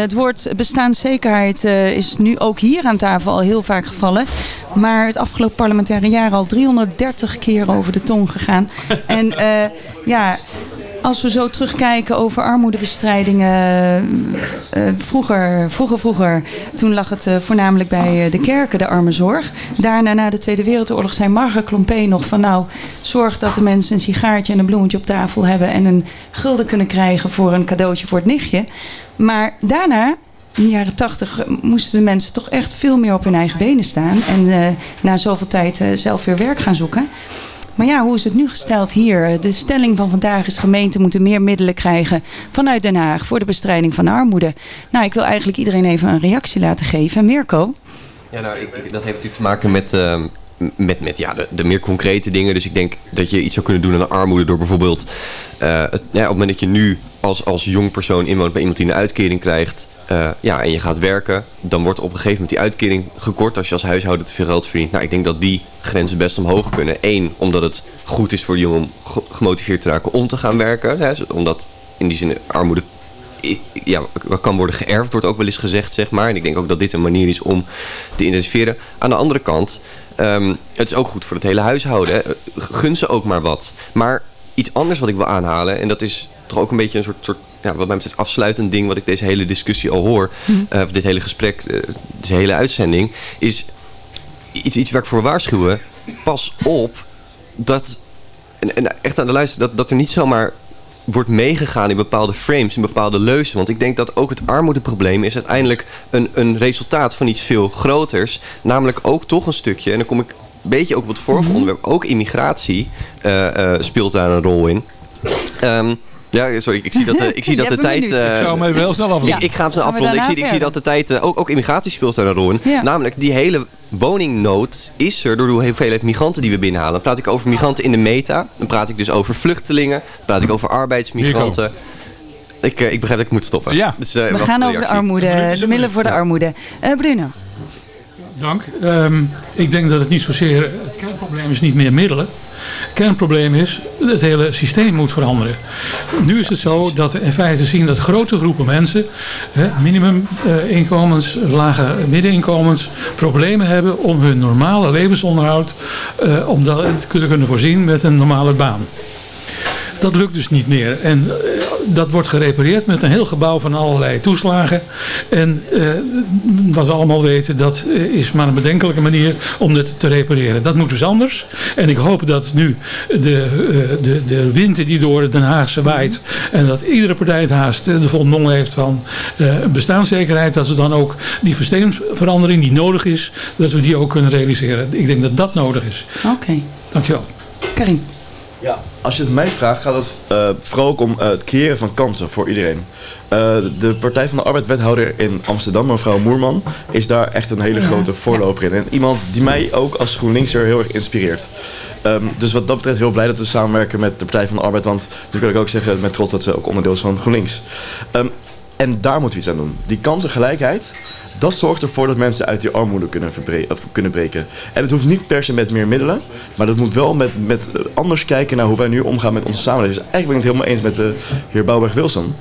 Speaker 3: het woord bestaanszekerheid eh, is nu ook hier aan tafel al heel vaak gevallen. Maar het afgelopen parlementaire jaar al 330 keer over de tong gegaan. En eh, ja, als we zo terugkijken over armoedebestrijding. eh, eh, vroeger, vroeger, vroeger, toen lag het eh, voornamelijk bij de kerken, de armenzorg. Daarna, na de Tweede Wereldoorlog, zei Marga Klompé nog van nou, zorg dat de mensen een sigaartje en een bloemetje op tafel hebben en een gulden kunnen krijgen voor een cadeautje voor het nichtje. Maar daarna in de jaren tachtig moesten de mensen toch echt veel meer op hun eigen benen staan. En na zoveel tijd zelf weer werk gaan zoeken. Maar ja, hoe is het nu gesteld hier? De stelling van vandaag is gemeenten moeten meer middelen krijgen vanuit Den Haag voor de bestrijding van armoede. Nou, ik wil eigenlijk iedereen even een reactie laten geven. Mirko?
Speaker 7: Ja, nou, ik, dat heeft natuurlijk te maken met, ehm, met, met ja, de, de meer concrete dingen. Dus ik denk dat je iets zou kunnen doen aan de armoede door bijvoorbeeld... eh, ja, op het moment dat je nu als, als jong persoon inwoont bij iemand die een uitkering krijgt... eh, ja, en je gaat werken, dan wordt op een gegeven moment die uitkering gekort als je als huishouden te veel geld verdient. Nou, ik denk dat die grenzen best omhoog kunnen. Eén, omdat het goed is voor de jongen om ge- gemotiveerd te raken om te gaan werken. Hè, omdat in die zin armoede ja, kan worden geërfd, wordt ook wel eens gezegd, zeg maar. En ik denk ook dat dit een manier is om te intensiveren. Aan de andere kant, ehm, het is ook goed voor het hele huishouden. Gun ze ook maar wat. Maar iets anders wat ik wil aanhalen, en dat is toch ook een beetje een soort, soort ja, wat mij betreft afsluitend ding wat ik deze hele discussie al hoor, eh, of dit hele gesprek, eh, deze hele uitzending, is iets, iets waar ik voor waarschuwen. Pas op dat, en, en echt aan de luister, dat, dat er niet zomaar wordt meegegaan in bepaalde frames, in bepaalde leuzen. Want ik denk dat ook het armoedeprobleem is uiteindelijk een, een resultaat van iets veel groters. Namelijk ook toch een stukje, en dan kom ik een beetje ook op het vorige onderwerp, ook immigratie eh, speelt daar een rol in. Ehm, ja, sorry, ik zie dat de, ik zie dat de tijd... eh,
Speaker 4: Ik zou hem even heel snel afronden.
Speaker 7: Ik, ik ga hem snel afronden. Ik zie, ik zie dat de tijd... eh, ook, ook immigratie speelt daar een rol in.
Speaker 4: Ja.
Speaker 7: Namelijk, die hele woningnood is er door de hoeveelheid migranten die we binnenhalen. Dan praat ik over migranten in de meta. Dan praat ik dus over vluchtelingen. Dan praat ik over arbeidsmigranten. Ik, eh, ik begrijp dat ik moet stoppen. Ja. Dus, eh,
Speaker 3: We gaan over de armoede, de middelen voor de armoede. Eh, Bruno?
Speaker 5: Dank. Ehm, ik denk dat het niet zozeer. Het kernprobleem is niet meer middelen. Kernprobleem is. Het hele systeem moet veranderen. Nu is het zo dat we in feite zien dat grote groepen mensen. Minimuminkomens, lage middeninkomens. problemen hebben om hun normale levensonderhoud. eh, om dat te kunnen, kunnen voorzien met een normale baan. Dat lukt dus niet meer. En eh, dat wordt gerepareerd met een heel gebouw van allerlei toeslagen. En eh, wat we allemaal weten, dat eh, is maar een bedenkelijke manier om dit te repareren. Dat moet dus anders. En ik hoop dat nu de, eh, de, de wind die door Den Haagse waait. En dat iedere partij het haast de volle mond heeft van eh, bestaanszekerheid. Dat we dan ook die systeemverandering die nodig is, dat we die ook kunnen realiseren. Ik denk dat dat nodig is.
Speaker 3: Oké.
Speaker 5: Dankjewel.
Speaker 3: Karin.
Speaker 6: Ja, als je het mij vraagt, gaat het eh, vooral ook om eh, het creëren van kansen voor iedereen. Eh, de Partij van de Arbeid-wethouder in Amsterdam, mevrouw Moerman, is daar echt een hele
Speaker 14: Ja.
Speaker 6: grote voorloper in. En iemand die mij ook als GroenLinkser heel erg inspireert. Ehm, dus wat dat betreft heel blij dat we samenwerken met de Partij van de Arbeid. Want nu kan ik ook zeggen met trots dat ze ook onderdeel is van GroenLinks. Ehm, en daar moeten we iets aan doen. Die kansengelijkheid, dat zorgt ervoor dat mensen uit die armoede kunnen, kunnen breken. En het hoeft niet per se met meer middelen, maar dat moet wel met, met eh, anders kijken naar hoe wij nu omgaan met onze samenleving. Dus eigenlijk ben ik het helemaal eens met de heer Bouwberg-Wilson.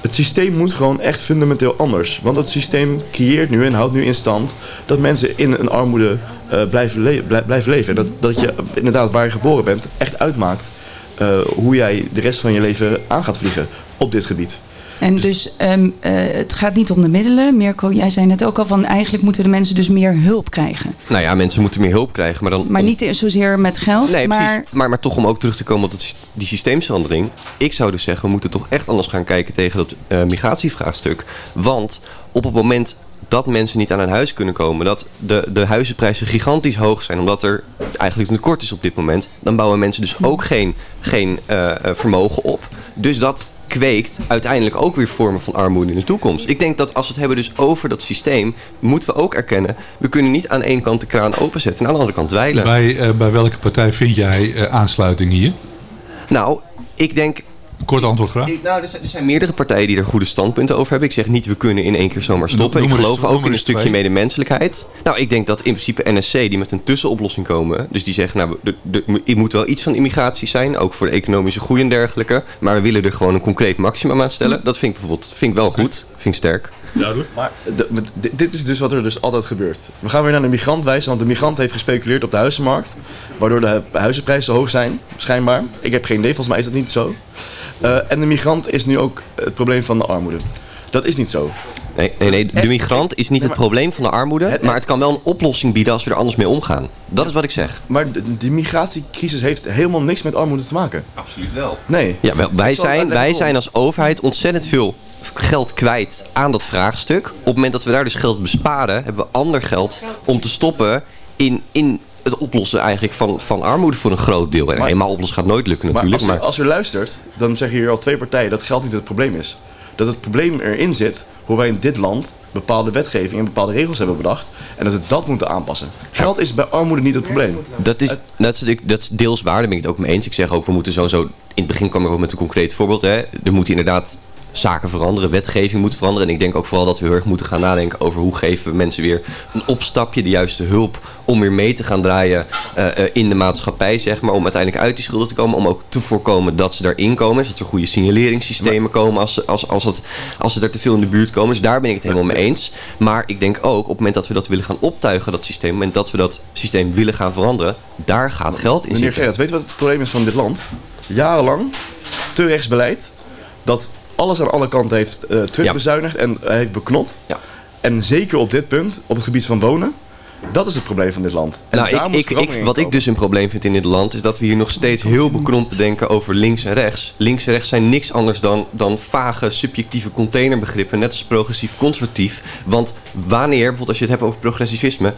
Speaker 6: Het systeem moet gewoon echt fundamenteel anders. Want het systeem creëert nu en houdt nu in stand dat mensen in een armoede eh, blijven, blijven leven. En dat, dat je inderdaad waar je geboren bent echt uitmaakt eh, hoe jij de rest van je leven aan gaat vliegen op dit gebied.
Speaker 3: En dus ehm, eh, het gaat niet om de middelen. Mirko, jij zei net ook al van eigenlijk moeten de mensen dus meer hulp krijgen.
Speaker 7: Nou ja, mensen moeten meer hulp krijgen. Maar, dan
Speaker 3: Maar
Speaker 7: om-
Speaker 3: niet zozeer met geld,
Speaker 7: Nee,
Speaker 3: maar...
Speaker 7: precies. Maar, maar toch om ook terug te komen op dat, die systeemverandering. Ik zou dus zeggen, we moeten toch echt anders gaan kijken tegen dat eh, migratievraagstuk. Want op het moment dat mensen niet aan een huis kunnen komen, dat de, de huizenprijzen gigantisch hoog zijn, omdat er eigenlijk een tekort is op dit moment, dan bouwen mensen dus ook geen, geen eh, eh, vermogen op. Dus dat kweekt uiteindelijk ook weer vormen van armoede in de toekomst. Ik denk dat als we het hebben dus over dat systeem, moeten we ook erkennen, we kunnen niet aan één kant de kraan openzetten en aan de andere kant dweilen.
Speaker 4: Bij, eh, bij welke partij vind jij eh, aansluiting hier?
Speaker 7: Nou, ik denk...
Speaker 4: Kort antwoord graag.
Speaker 7: Ik- nou, er zijn, er zijn meerdere partijen die er goede standpunten over hebben. Ik zeg niet, we kunnen in één keer zomaar stoppen.
Speaker 4: Noem
Speaker 7: ik geloof
Speaker 4: eens-
Speaker 7: ook in een stukje
Speaker 4: twee.
Speaker 7: medemenselijkheid. Nou, ik denk dat in principe NSC die met een tussenoplossing komen. Dus die zeggen, nou, er- er- er moet wel iets van immigratie zijn. Ook voor de economische groei en dergelijke. Maar we willen er gewoon een concreet maximum aan stellen. Dat vind ik bijvoorbeeld vind ik wel goed. Vind ik sterk.
Speaker 6: Maar dit is dus wat er dus altijd gebeurt. We gaan weer naar de migrant wijzen, want de migrant heeft gespeculeerd op de huizenmarkt. Waardoor de hu- huizenprijzen hoog zijn, schijnbaar. Ik heb geen idee, volgens mij is dat niet zo. Eh, en de migrant is nu ook het probleem van de armoede. Dat is niet zo.
Speaker 7: Nee, nee, nee de migrant is niet het probleem van de armoede. Maar het kan wel een oplossing bieden als we er anders mee omgaan. Dat is wat ik zeg.
Speaker 6: Maar de, die migratiecrisis heeft helemaal niks met armoede te maken.
Speaker 7: Absoluut wel.
Speaker 6: Nee.
Speaker 7: Ja, wel, wij, zijn, wij zijn als overheid ontzettend veel geld kwijt aan dat vraagstuk. Op het moment dat we daar dus geld besparen, hebben we ander geld om te stoppen in, in het oplossen eigenlijk van, van armoede voor een groot deel. En
Speaker 6: Maar-
Speaker 7: helemaal oplossen gaat nooit lukken
Speaker 6: Maar
Speaker 7: natuurlijk.
Speaker 6: als,
Speaker 7: Maar,
Speaker 6: als u luistert, dan zeggen hier al twee partijen dat geld niet het probleem is. Dat het probleem erin zit hoe wij in dit land bepaalde wetgeving en bepaalde regels hebben bedacht. En dat we dat moeten aanpassen. Geld is bij armoede niet het probleem.
Speaker 7: Dat is, dat, is, dat is deels waar, daar ben ik het ook mee eens. Ik zeg ook, we moeten sowieso... In het begin kwam ik ook met een concreet voorbeeld. Hè. Er moeten inderdaad zaken veranderen, wetgeving moet veranderen. En ik denk ook vooral dat we heel erg moeten gaan nadenken over hoe geven we mensen weer een opstapje, de juiste hulp om weer mee te gaan draaien eh, eh, in de maatschappij, zeg maar. Om uiteindelijk uit die schulden te komen. Om ook te voorkomen dat ze daarin komen. Dat er goede signaleringssystemen komen als, ze- als, als, het, als ze er te veel in de buurt komen. Dus daar ben ik het helemaal mee eens. Maar ik denk ook op het moment dat we dat willen gaan optuigen, dat systeem. Op het moment dat we dat systeem willen gaan veranderen, daar gaat geld in
Speaker 6: Meneer
Speaker 7: zitten.
Speaker 6: Gerrit, weet je wat het probleem is van dit land? Jarenlang te rechtsbeleid dat alles aan alle kanten heeft eh terugbezuinigd en eh, heeft beknot. En zeker op dit punt, op het gebied van wonen, dat is het probleem van dit land. En
Speaker 7: Nou,
Speaker 6: daar
Speaker 7: ik, ik, ik, wat ik dus een probleem vind in dit land is dat we hier nog steeds heel bekrompen denken over links en rechts. Links en rechts zijn niks anders dan, dan vage subjectieve containerbegrippen, net als progressief conservatief. Want wanneer, bijvoorbeeld als je het hebt over progressivisme,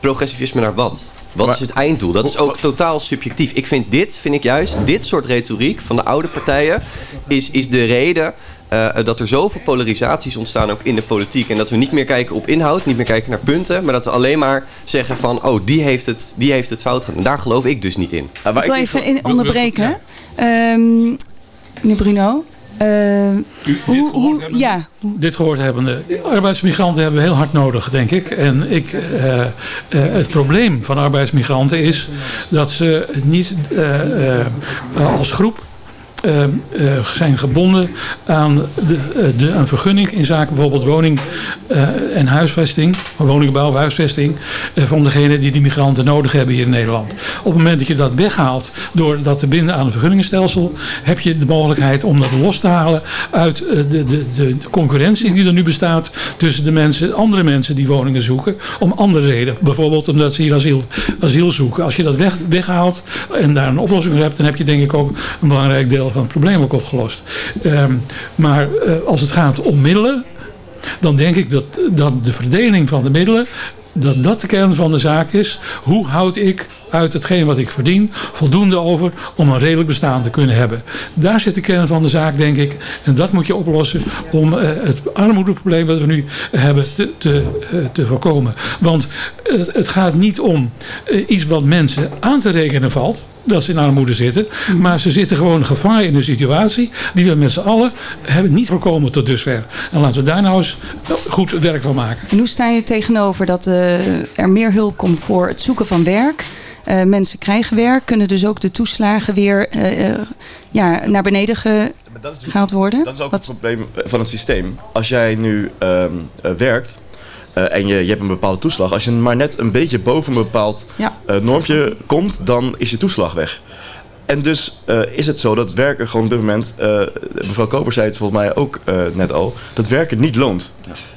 Speaker 7: progressivisme naar wat? Wat
Speaker 6: Maar-
Speaker 7: is het einddoel? Dat is ook totaal subjectief. Ik vind dit, vind ik juist, dit soort retoriek van de oude partijen is, is de reden eh, dat er zoveel polarisaties ontstaan ook in de politiek. En dat we niet meer kijken op inhoud, niet meer kijken naar punten. Maar dat we alleen maar zeggen van, oh, die heeft het, die heeft het fout gedaan. En daar geloof ik dus niet in.
Speaker 3: Ik wil even in, onderbreken. Ehm, meneer Bruno. Ehm, hoe, hoe, ja,
Speaker 5: Dit gehoord hebbende. Arbeidsmigranten hebben we heel hard nodig, denk ik. En ik, eh, eh, het probleem van arbeidsmigranten is dat ze niet eh, eh, als groep eh, eh, zijn gebonden aan de, eh, de, een vergunning in zaken bijvoorbeeld woning en huisvesting, woningbouw, huisvesting, van degene die die migranten nodig hebben hier in Nederland. Op het moment dat je dat weghaalt door dat te binden aan een vergunningstelsel, heb je de mogelijkheid om dat los te halen uit de, de, de, concurrentie die er nu bestaat tussen de mensen, andere mensen die woningen zoeken, om andere redenen. Bijvoorbeeld omdat ze hier asiel, asiel zoeken. Als je dat weg, weghaalt en daar een oplossing voor hebt, dan heb je denk ik ook een belangrijk deel van het probleem ook opgelost. Ehm, maar eh, als het gaat om middelen, dan denk ik dat, dat de verdeling van de middelen dat dat de kern van de zaak is. Hoe houd ik uit hetgeen wat ik verdien voldoende over om een redelijk bestaan te kunnen hebben? Daar zit de kern van de zaak, denk ik. En dat moet je oplossen om eh, het armoedeprobleem wat we nu hebben te, te, eh, te voorkomen. Want het, het gaat niet om eh, iets wat mensen aan te rekenen valt. Dat ze in armoede zitten. Maar ze zitten gewoon gevangen in een situatie die we met z'n allen hebben niet voorkomen tot dusver. En laten we daar nou eens goed werk van maken.
Speaker 3: En hoe sta je tegenover dat eh, er meer hulp komt voor het zoeken van werk? Eh, mensen krijgen werk, kunnen dus ook de toeslagen weer eh, eh, ja, naar beneden ge- gehaald worden?
Speaker 6: Dat is ook het probleem van het systeem. Als jij nu ehm, eh, werkt eh, en je, je hebt een bepaalde toeslag. Als je maar net een beetje boven een bepaald
Speaker 3: Ja.
Speaker 6: eh, normje komt, dan is je toeslag weg. En dus eh, is het zo dat werken gewoon op dit moment... eh, mevrouw Koper zei het volgens mij ook eh, net al... dat werken niet loont.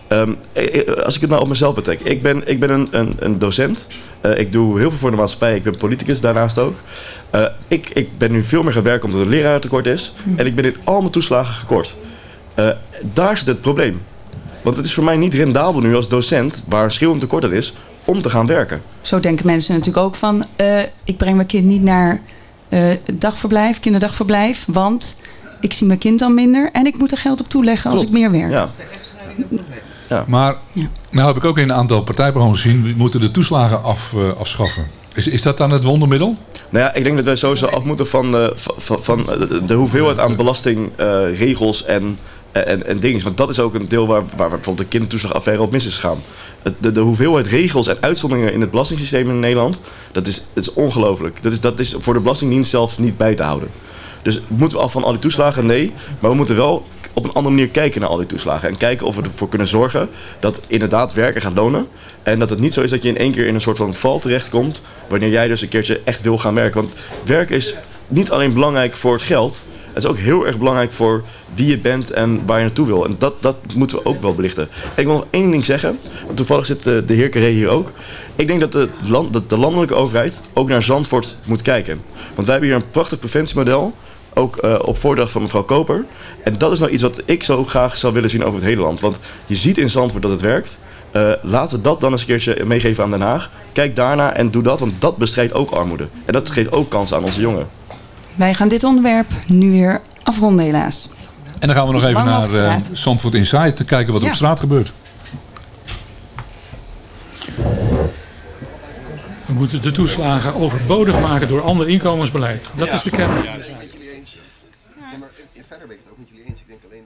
Speaker 6: Ehm, eh, eh, als ik het nou op mezelf betrek. Ik ben, ik ben een, een, een docent. Eh, ik doe heel veel voor de maatschappij. Ik ben politicus daarnaast ook. Eh, ik, ik ben nu veel meer gaan werken omdat er een lerarentekort is. En ik ben in al mijn toeslagen gekort. Eh, daar zit het probleem. Want het is voor mij niet rendabel nu als docent, waar een schreeuwend tekort aan is, om te gaan werken.
Speaker 3: Zo denken mensen natuurlijk ook van... eh, ik breng mijn kind niet naar eh, dagverblijf, kinderdagverblijf... want ik zie mijn kind dan minder... en ik moet er geld op toeleggen als ik meer werk.
Speaker 6: Ja.
Speaker 4: Maar nou heb ik ook in een aantal partijprogramma's gezien, we moeten de toeslagen af, eh, afschaffen. Is, is dat dan het wondermiddel?
Speaker 6: Nou ja, ik denk dat wij sowieso af moeten van, eh, van, van de hoeveelheid aan belastingregels en, en, en dingen. Want dat is ook een deel waar, waar bijvoorbeeld de kindertoeslagaffaire op mis is gegaan. De, de hoeveelheid regels en uitzonderingen in het belastingssysteem in Nederland, dat is, is ongelooflijk. Dat is, dat is voor de Belastingdienst zelfs niet bij te houden. Dus moeten we af van al die toeslagen? Nee. Maar we moeten wel op een andere manier kijken naar al die toeslagen. En kijken of we ervoor kunnen zorgen dat inderdaad werken gaat lonen. En dat het niet zo is dat je in één keer in een soort van val terechtkomt. Wanneer jij dus een keertje echt wil gaan werken. Want werk is niet alleen belangrijk voor het geld. Het is ook heel erg belangrijk voor wie je bent en waar je naartoe wil. En dat, dat moeten we ook wel belichten. En ik wil nog één ding zeggen. Want toevallig zit eh, de heer Carré hier ook. Ik denk dat de, land, dat de landelijke overheid ook naar Zandvoort moet kijken. Want wij hebben hier een prachtig preventiemodel. Ook eh, op voordracht van mevrouw Koper. En dat is nou iets wat ik zo graag zou willen zien over het hele land. Want je ziet in Zandvoort dat het werkt. Eh, laten we dat dan eens een keertje meegeven aan Den Haag. Kijk daarna en doe dat, want dat bestrijdt ook armoede. En dat geeft ook kansen aan onze jongeren.
Speaker 3: Wij gaan dit onderwerp nu weer afronden helaas.
Speaker 4: En dan gaan we nog even naar eh
Speaker 3: praten.
Speaker 4: Zandvoort Inside te kijken wat er
Speaker 3: Ja.
Speaker 4: op straat gebeurt.
Speaker 5: We moeten de toeslagen overbodig maken door ander inkomensbeleid. Dat is de kern.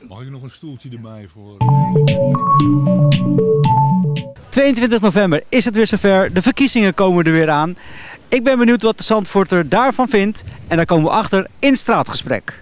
Speaker 4: Mag ik nog een stoeltje erbij voor...
Speaker 14: 22 november is het weer zover. De verkiezingen komen er weer aan. Ik ben benieuwd wat de Zandvoorter daarvan vindt. En daar komen we achter in straatgesprek.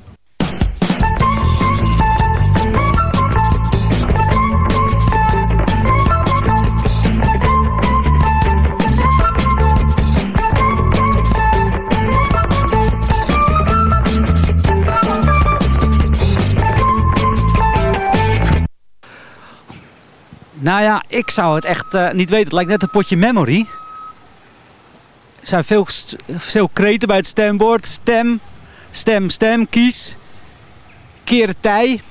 Speaker 14: Nou ja, ik zou het echt eh, niet weten. Het lijkt net een potje memory. Er zijn veel, veel kreten bij het stembord. Stem, stem, stem, kies. Keren tij.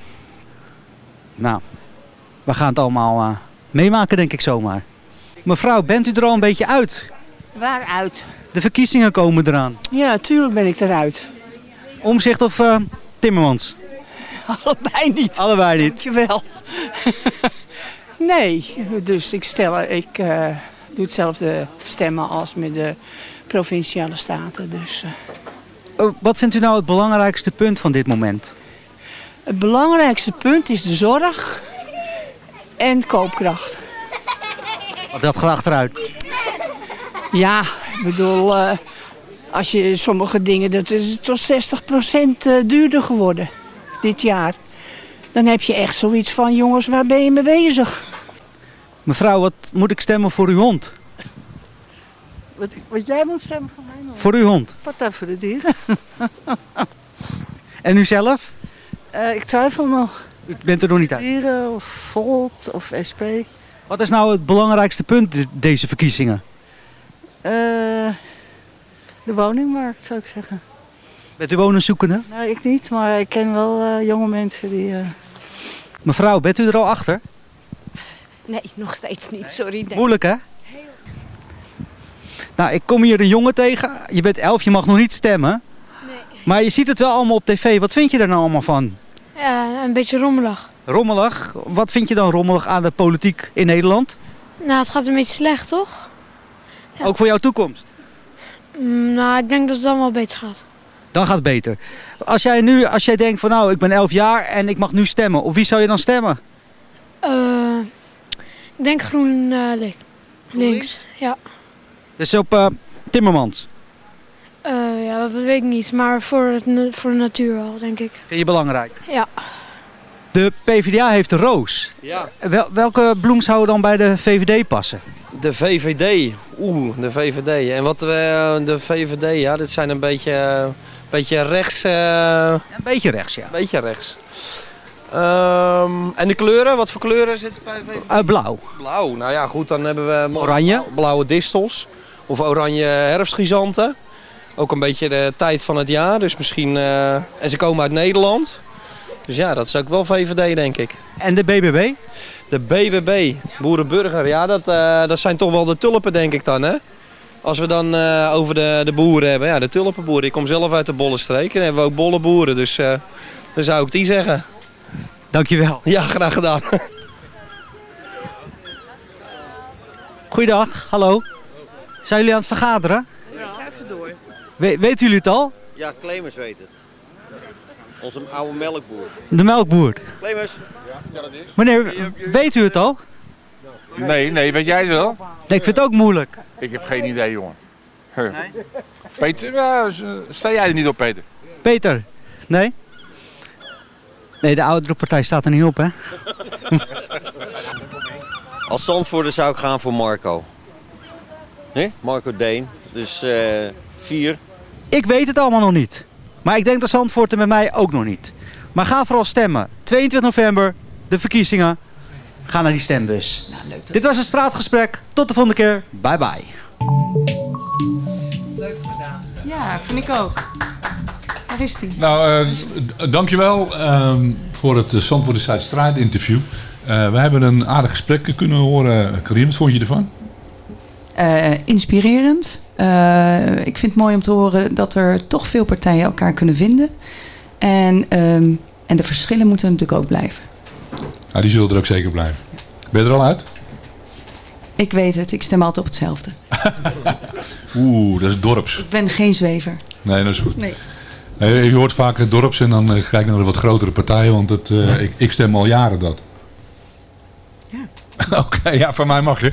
Speaker 14: Nou, we gaan het allemaal eh, meemaken, denk ik zomaar. Mevrouw, bent u er al een beetje uit?
Speaker 15: Waaruit?
Speaker 14: De verkiezingen komen eraan.
Speaker 15: Ja, tuurlijk ben ik eruit.
Speaker 14: Omzicht of eh, Timmermans?
Speaker 15: Allebei niet.
Speaker 14: Allebei niet.
Speaker 15: Dankjewel. nee, dus ik, stel, ik eh, doe hetzelfde stemmen als met de provinciale staten. Dus, eh,
Speaker 14: Oh, wat vindt u nou het belangrijkste punt van dit moment?
Speaker 15: het belangrijkste punt is de zorg en koopkracht.
Speaker 14: Dat gaat achteruit.
Speaker 15: Ja, ik bedoel, eh, als je sommige dingen, dat is tot 60% eh, duurder geworden dit jaar. Dan heb je echt zoiets van, jongens, waar ben je mee bezig?
Speaker 14: Mevrouw, wat moet ik stemmen voor uw hond?
Speaker 15: Wat, wat jij moet stemmen voor mij?
Speaker 14: Voor uw hond.
Speaker 15: Partij voor de dieren.
Speaker 14: En u zelf?
Speaker 15: Eh, ik twijfel nog.
Speaker 14: U bent er nog niet uit.
Speaker 15: Dieren of Volt of SP.
Speaker 14: Wat is nou het belangrijkste punt de- deze verkiezingen?
Speaker 15: Eh, de woningmarkt zou ik zeggen.
Speaker 14: Bent u wonenszoekende?
Speaker 15: Nou, ik niet, maar ik ken wel eh, jonge mensen die...
Speaker 14: Mevrouw, bent u er al achter?
Speaker 16: Nee, nog steeds niet. Sorry. nee.
Speaker 14: Moeilijk hè? Nou, ik kom hier een jongen tegen. Je bent elf, je mag nog niet stemmen. Maar je ziet het wel allemaal op tv. Wat vind je er nou allemaal van?
Speaker 17: Ja, een beetje rommelig.
Speaker 14: Rommelig? Wat vind je dan rommelig aan de politiek in Nederland?
Speaker 17: Nou, het gaat een beetje slecht, toch?
Speaker 14: Ook voor jouw toekomst?
Speaker 17: Mm, nou, ik denk dat het dan wel beter gaat.
Speaker 14: Dan gaat het beter. Als jij nu, als jij denkt van nou, ik ben 11 jaar en ik mag nu stemmen. Op wie zou je dan stemmen?
Speaker 17: Eh, ik denk groen eh, link- links. Ja.
Speaker 14: Dus op eh, Timmermans.
Speaker 17: Eh, ja, dat weet ik niet. Maar voor, het, voor de natuur wel, denk ik.
Speaker 14: Vind je belangrijk?
Speaker 17: Ja.
Speaker 14: De PvdA heeft de roos.
Speaker 18: Ja.
Speaker 14: Wel, welke bloem zou dan bij de VVD passen?
Speaker 18: De VVD. Oeh, de VVD. En wat eh, de VVD, ja, dit zijn een beetje, beetje rechts. eh,
Speaker 14: Een beetje rechts, ja.
Speaker 18: Een beetje rechts. Ehm, en de kleuren, wat voor kleuren zitten bij VVD?
Speaker 14: Eh, blauw.
Speaker 18: Blauw, nou ja, goed, dan hebben we
Speaker 14: Oranje?
Speaker 18: blauw- blauwe distels. Of oranje herfstgizanten. Ook een beetje de tijd van het jaar, dus misschien... eh, en ze komen uit Nederland. Dus ja, dat is ook wel VVD, denk ik.
Speaker 14: En de BBB?
Speaker 18: De BBB, Boerenburger, ja, dat, eh, dat zijn toch wel de tulpen, denk ik dan, hè? Als we dan over de, de boeren hebben, ja, de tulpenboeren. Ik kom zelf uit de Bollenstreek en hebben we ook bolleboeren, dus eh, dan zou ik die zeggen.
Speaker 14: Dankjewel.
Speaker 18: Ja, graag gedaan.
Speaker 14: Goeiedag, hallo. Zijn jullie aan het vergaderen?
Speaker 19: Even door.
Speaker 14: We, weten jullie het al?
Speaker 19: Ja, Clemens weet het. Onze oude melkboer.
Speaker 14: De melkboer.
Speaker 19: Clemens. Ja, dat is.
Speaker 14: Meneer, weet u het al?
Speaker 20: Nee, nee, weet jij het wel?
Speaker 14: Nee, ik vind het ook moeilijk.
Speaker 20: Ik heb geen idee, jongen. Huh. Peter, ja, s- sta jij er niet op, Peter?
Speaker 14: Peter? Nee? Nee, de oudere partij staat er niet op, hè?
Speaker 19: Als Zandvoorder zou ik gaan voor Marco. Hè? Marco Deen. Dus eh vier.
Speaker 14: Ik weet het allemaal nog niet. Maar ik denk dat Zandvoort er met mij ook nog niet. Maar ga vooral stemmen. 22 november, de verkiezingen. Ga naar die stembus. Dit was een straatgesprek. Tot de volgende keer. Bye bye.
Speaker 3: Ja, vind ik ook. Waar is die?
Speaker 4: Nou, eh, d- dankjewel ehm voor het uh, Zandvoort Zuid straat interview. Eh, we hebben een aardig gesprek kunnen horen. Karin, wat vond je ervan?
Speaker 3: Eh, inspirerend. Eh, ik vind het mooi om te horen dat er toch veel partijen elkaar kunnen vinden. En, ehm, en de verschillen moeten natuurlijk ook blijven.
Speaker 4: Nou, die zullen er ook zeker blijven. Ben je er al uit?
Speaker 3: Ik weet het, ik stem altijd op hetzelfde.
Speaker 4: Oeh, dat is dorps.
Speaker 3: Ik ben geen zwever.
Speaker 4: Nee, dat is goed.
Speaker 3: Nee.
Speaker 4: Nee, je hoort vaak het dorps en dan eh, kijk ik naar de wat grotere partijen, want het, eh, ik, ik stem al jaren dat. Ja. Oké, ja, van mij mag je.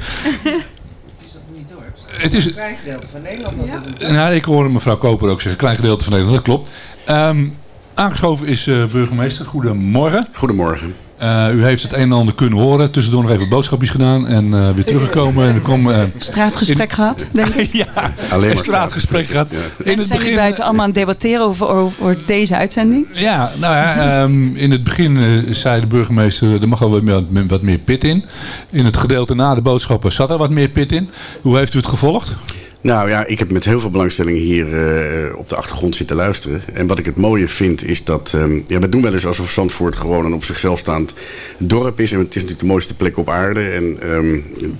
Speaker 4: Het is
Speaker 11: een klein gedeelte van Nederland. een-
Speaker 4: Nou, ik hoor mevrouw Koper ook zeggen, klein gedeelte van Nederland, dat klopt. Ehm, aangeschoven is eh, burgemeester. Goedemorgen.
Speaker 21: Goedemorgen.
Speaker 4: Eh, u heeft het een en ander kunnen horen. Tussendoor nog even boodschapjes gedaan en eh, weer teruggekomen. En er kwam, eh,
Speaker 3: Straatgesprek gehad, denk ik.
Speaker 4: ja,
Speaker 21: Alleen
Speaker 4: een
Speaker 21: maar
Speaker 4: straatgesprek gehad. In
Speaker 3: Mensen
Speaker 4: het
Speaker 3: zijn
Speaker 4: begin,
Speaker 3: buiten allemaal aan het debatteren over, over deze uitzending.
Speaker 4: Ja, nou ja, ehm, in het begin zei de burgemeester, er mag wel wat meer, wat meer pit in. In het gedeelte na de boodschappen zat er wat meer pit in. Hoe heeft u het gevolgd?
Speaker 21: Nou ja, ik heb met heel veel belangstelling hier eh, op de achtergrond zitten luisteren. En wat ik het mooie vind is dat... ehm, ja, we doen wel eens alsof Zandvoort gewoon een op zichzelf staand dorp is. En het is natuurlijk de mooiste plek op aarde. En ehm,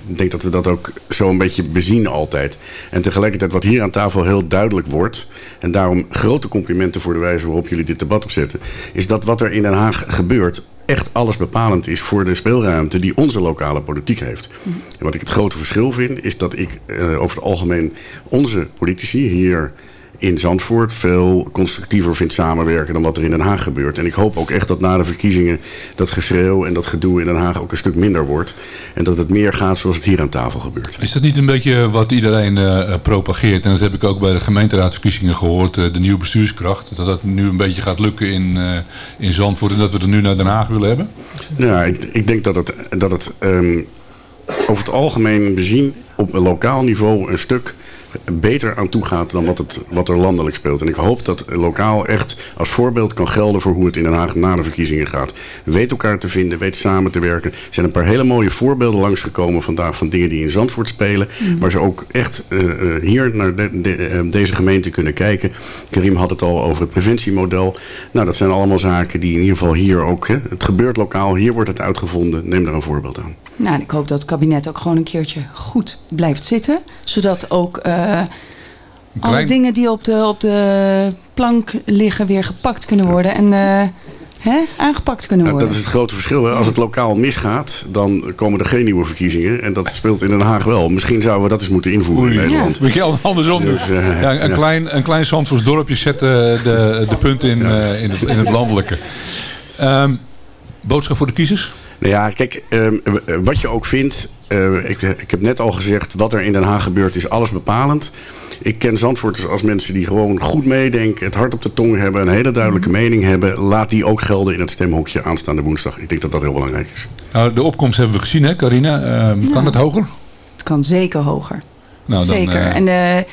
Speaker 21: ik denk dat we dat ook zo een beetje bezien altijd. En tegelijkertijd wat hier aan tafel heel duidelijk wordt... en daarom grote complimenten voor de wijze waarop jullie dit debat opzetten... is dat wat er in Den Haag gebeurt echt alles bepalend is voor de speelruimte die onze lokale politiek heeft. En wat ik het grote verschil vind, is dat ik eh, over het algemeen onze politici hier in Zandvoort veel constructiever vind samenwerken dan wat er in Den Haag gebeurt. En ik hoop ook echt dat na de verkiezingen dat geschreeuw en dat gedoe in Den Haag ook een stuk minder wordt. En dat het meer gaat zoals het hier aan tafel gebeurt.
Speaker 4: Is dat niet een beetje wat iedereen eh, propageert? En dat heb ik ook bij de gemeenteraadsverkiezingen gehoord. eh, de nieuwe bestuurskracht. Dat dat nu een beetje gaat lukken in, eh, in Zandvoort. En dat we er nu naar Den Haag willen hebben.
Speaker 21: Ja, ik, ik denk dat het, dat het ehm, over het algemeen bezien op een lokaal niveau een stuk beter aan toe gaat dan wat, het, wat er landelijk speelt. En ik hoop dat lokaal echt als voorbeeld kan gelden voor hoe het in Den Haag na de verkiezingen gaat. Weet elkaar te vinden, weet samen te werken. Er zijn een paar hele mooie voorbeelden langsgekomen vandaag van dingen die in Zandvoort spelen.
Speaker 22: Mhm.
Speaker 21: Waar ze ook echt eh, eh, hier naar de- de- eh, deze gemeente kunnen kijken. Karim had het al over het preventiemodel. Nou, dat zijn allemaal zaken die in ieder geval hier ook... Hè, het gebeurt lokaal, hier wordt het uitgevonden. Neem daar een voorbeeld aan.
Speaker 3: Nou, en ik hoop dat het kabinet ook gewoon een keertje goed blijft zitten. Zodat ook eh, alle dingen die op de, op de plank liggen weer gepakt kunnen worden. En eh, hè, aangepakt kunnen
Speaker 21: Nou,
Speaker 3: worden.
Speaker 21: dat is het grote verschil. Hè? Als het lokaal misgaat, dan komen er geen nieuwe verkiezingen. En dat speelt in Den Haag wel. Misschien zouden we dat eens moeten invoeren in Nederland.
Speaker 4: Je al andersom doen.
Speaker 21: Dus, eh,
Speaker 4: ja, een,
Speaker 21: ja.
Speaker 4: Klein, een klein Zandvoorts dorpje zet eh, de, de punten in, eh, in, het, in het landelijke. Ehm, boodschap voor de kiezers?
Speaker 21: Nou ja, kijk, ehm, w- wat je ook vindt. eh, ik, ik heb net al gezegd, wat er in Den Haag gebeurt is alles bepalend. Ik ken Zandvoorters als mensen die gewoon goed meedenken, het hart op de tong hebben, een hele duidelijke mening hebben. Laat die ook gelden in het stemhokje aanstaande woensdag. Ik denk dat dat heel belangrijk is.
Speaker 4: Nou, de opkomst hebben we gezien, hè, Carina? Ehm, Kan het hoger?
Speaker 3: Het kan zeker hoger.
Speaker 4: Nou, dan,
Speaker 3: zeker.
Speaker 4: eh,
Speaker 3: En eh,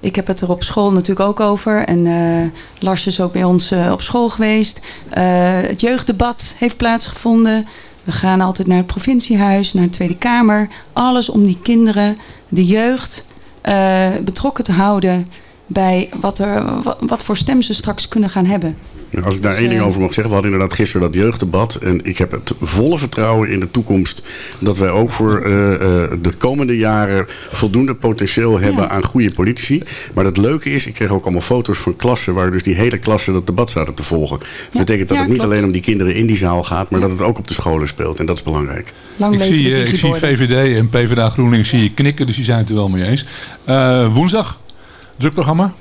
Speaker 3: ik heb het er op school natuurlijk ook over. En eh, Lars is ook bij ons eh, op school geweest. Eh, het jeugddebat heeft plaatsgevonden. We gaan altijd naar het provinciehuis, naar de Tweede Kamer. Alles om die kinderen, de jeugd, eh, betrokken te houden bij wat, er, wat, wat voor stem ze straks kunnen gaan hebben.
Speaker 21: Als ik daar
Speaker 3: Dus,
Speaker 21: één ding
Speaker 3: eh,
Speaker 21: over mag zeggen. We hadden inderdaad gisteren dat jeugddebat. En ik heb het volle vertrouwen in de toekomst. Dat wij ook voor eh, eh, de komende jaren voldoende potentieel hebben aan goede politici. Maar het leuke is, ik kreeg ook allemaal foto's van klassen. Waar dus die hele klassen dat debat zaten te volgen. Dat betekent dat
Speaker 3: ja,
Speaker 21: het niet
Speaker 3: klopt.
Speaker 21: alleen om die kinderen in die zaal gaat. Maar dat het ook op de scholen speelt. En dat is belangrijk.
Speaker 3: Lang
Speaker 4: ik, zie, eh, ik zie. VVD en PvdA GroenLinks zie je knikken, dus die zijn het er wel mee eens. Eh, woensdag, druk programma.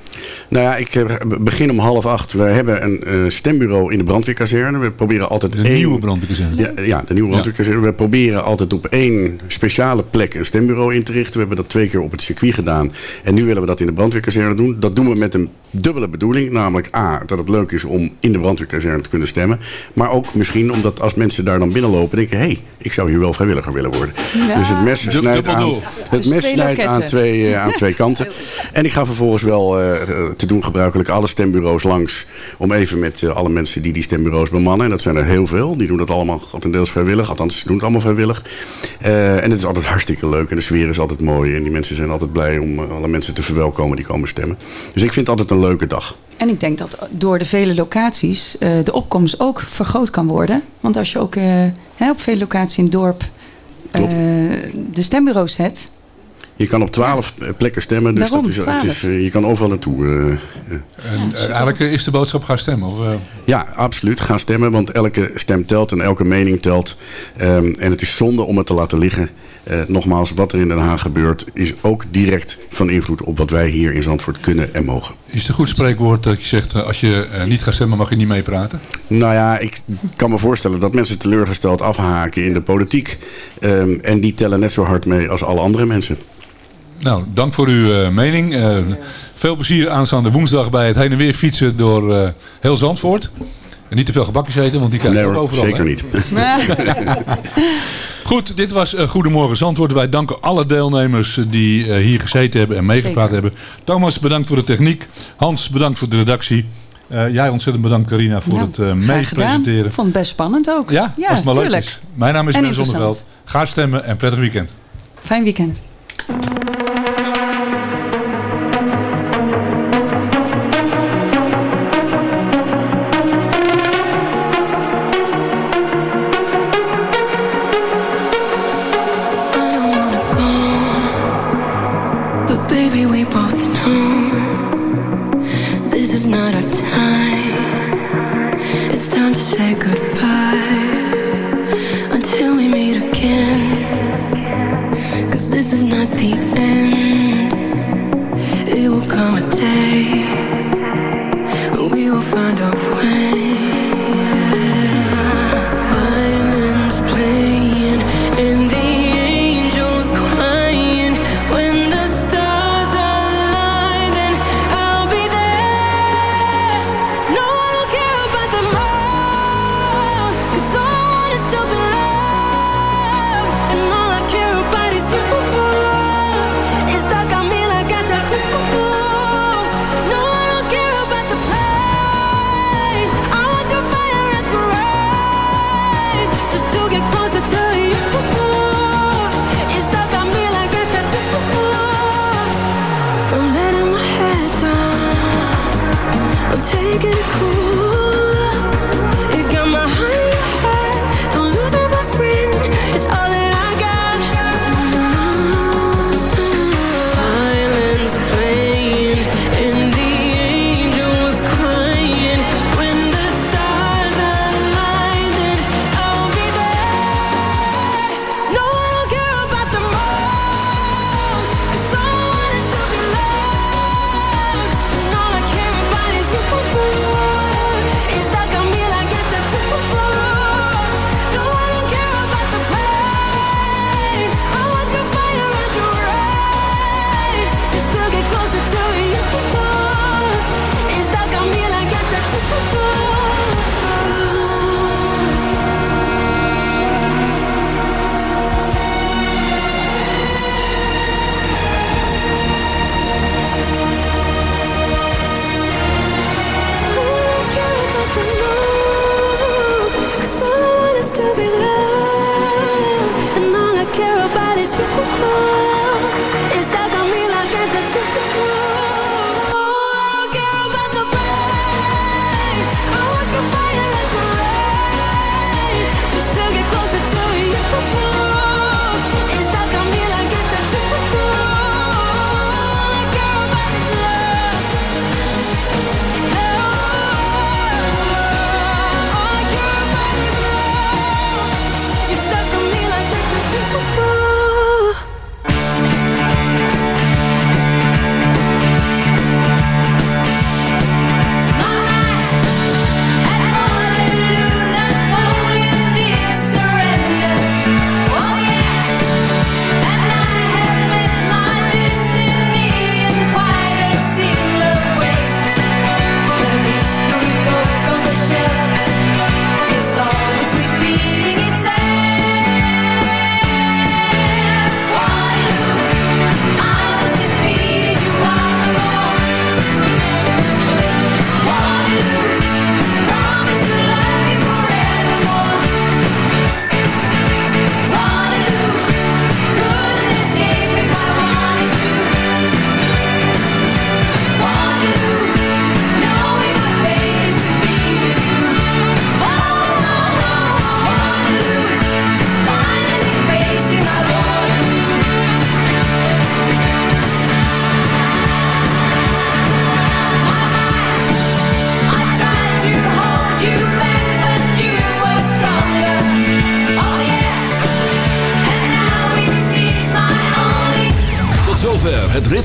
Speaker 21: Nou ja, ik eh, begin om half acht. We hebben een eh, stembureau in de brandweerkazerne. We proberen altijd
Speaker 4: De
Speaker 21: één...
Speaker 4: nieuwe brandweerkazerne.
Speaker 21: Ja, ja, de nieuwe brandweerkazerne. We proberen altijd op één speciale plek een stembureau in te richten. We hebben dat twee keer op het circuit gedaan. En nu willen we dat in de brandweerkazerne doen. Dat doen we met een dubbele bedoeling. Namelijk A, dat het leuk is om in de brandweerkazerne te kunnen stemmen. Maar ook misschien omdat als mensen daar dan binnenlopen denken... hé, hey, ik zou hier wel vrijwilliger willen worden.
Speaker 3: Ja.
Speaker 21: Dus het mes snijdt, aan, het mes
Speaker 3: twee
Speaker 21: snijdt aan, twee, eh, aan twee kanten. En ik ga vervolgens wel eh, te doen gebruikelijk alle stembureaus langs. Om even met eh, alle mensen die die stembureaus bemannen. En dat zijn er heel veel. Die doen dat allemaal grotendeels vrijwillig. Althans, ze doen het allemaal vrijwillig. Eh, en het is altijd hartstikke leuk. En de sfeer is altijd mooi. En die mensen zijn altijd blij om eh, alle mensen te verwelkomen die komen stemmen. Dus ik vind het altijd een leuke dag.
Speaker 23: En ik denk dat door de vele locaties eh, de opkomst ook vergroot kan worden. Want als je ook eh, hè, op vele locaties in het dorp eh, de stembureaus zet.
Speaker 21: Je kan op twaalf plekken stemmen. Dus
Speaker 23: Daarom,
Speaker 21: dat is, het
Speaker 23: 12.
Speaker 21: is, eh, je kan overal naartoe. eh, eh.
Speaker 4: En, eigenlijk is de boodschap gaan stemmen. Of, eh,
Speaker 21: Ja, absoluut. Ga stemmen, want elke stem telt en elke mening telt. Ehm, en het is zonde om het te laten liggen. Eh, nogmaals, wat er in Den Haag gebeurt is ook direct van invloed op wat wij hier in Zandvoort kunnen en mogen.
Speaker 4: is het een goed spreekwoord dat je zegt, eh, als je eh, niet gaat stemmen mag je niet meepraten?
Speaker 21: Nou ja, ik kan me voorstellen dat mensen teleurgesteld afhaken in de politiek. Ehm, en die tellen net zo hard mee als alle andere mensen.
Speaker 4: Nou, dank voor uw mening. Veel plezier aanstaande woensdag bij het heen en weer fietsen door heel Zandvoort. En niet te veel gebakjes eten, want die krijg je
Speaker 21: Nee
Speaker 4: ook
Speaker 21: hoor,
Speaker 4: overal.
Speaker 21: zeker
Speaker 4: hè?
Speaker 21: niet.
Speaker 4: Goed, dit was eh, Goedemorgen Zandvoort. Wij danken alle deelnemers eh, die eh, hier gezeten hebben en meegepraat
Speaker 23: Zeker.
Speaker 4: hebben. Thomas, bedankt voor de techniek. Hans, bedankt voor de redactie. Eh, jij ontzettend bedankt, Carina, voor
Speaker 23: Ja,
Speaker 4: het eh
Speaker 23: graag
Speaker 4: mee
Speaker 23: gedaan.
Speaker 4: presenteren.
Speaker 23: Ik vond het best spannend ook.
Speaker 4: Ja, als het maar leuk is. Mijn naam is
Speaker 23: En
Speaker 4: Ben. Zonneveld. Ga stemmen en prettig weekend.
Speaker 23: Fijn weekend.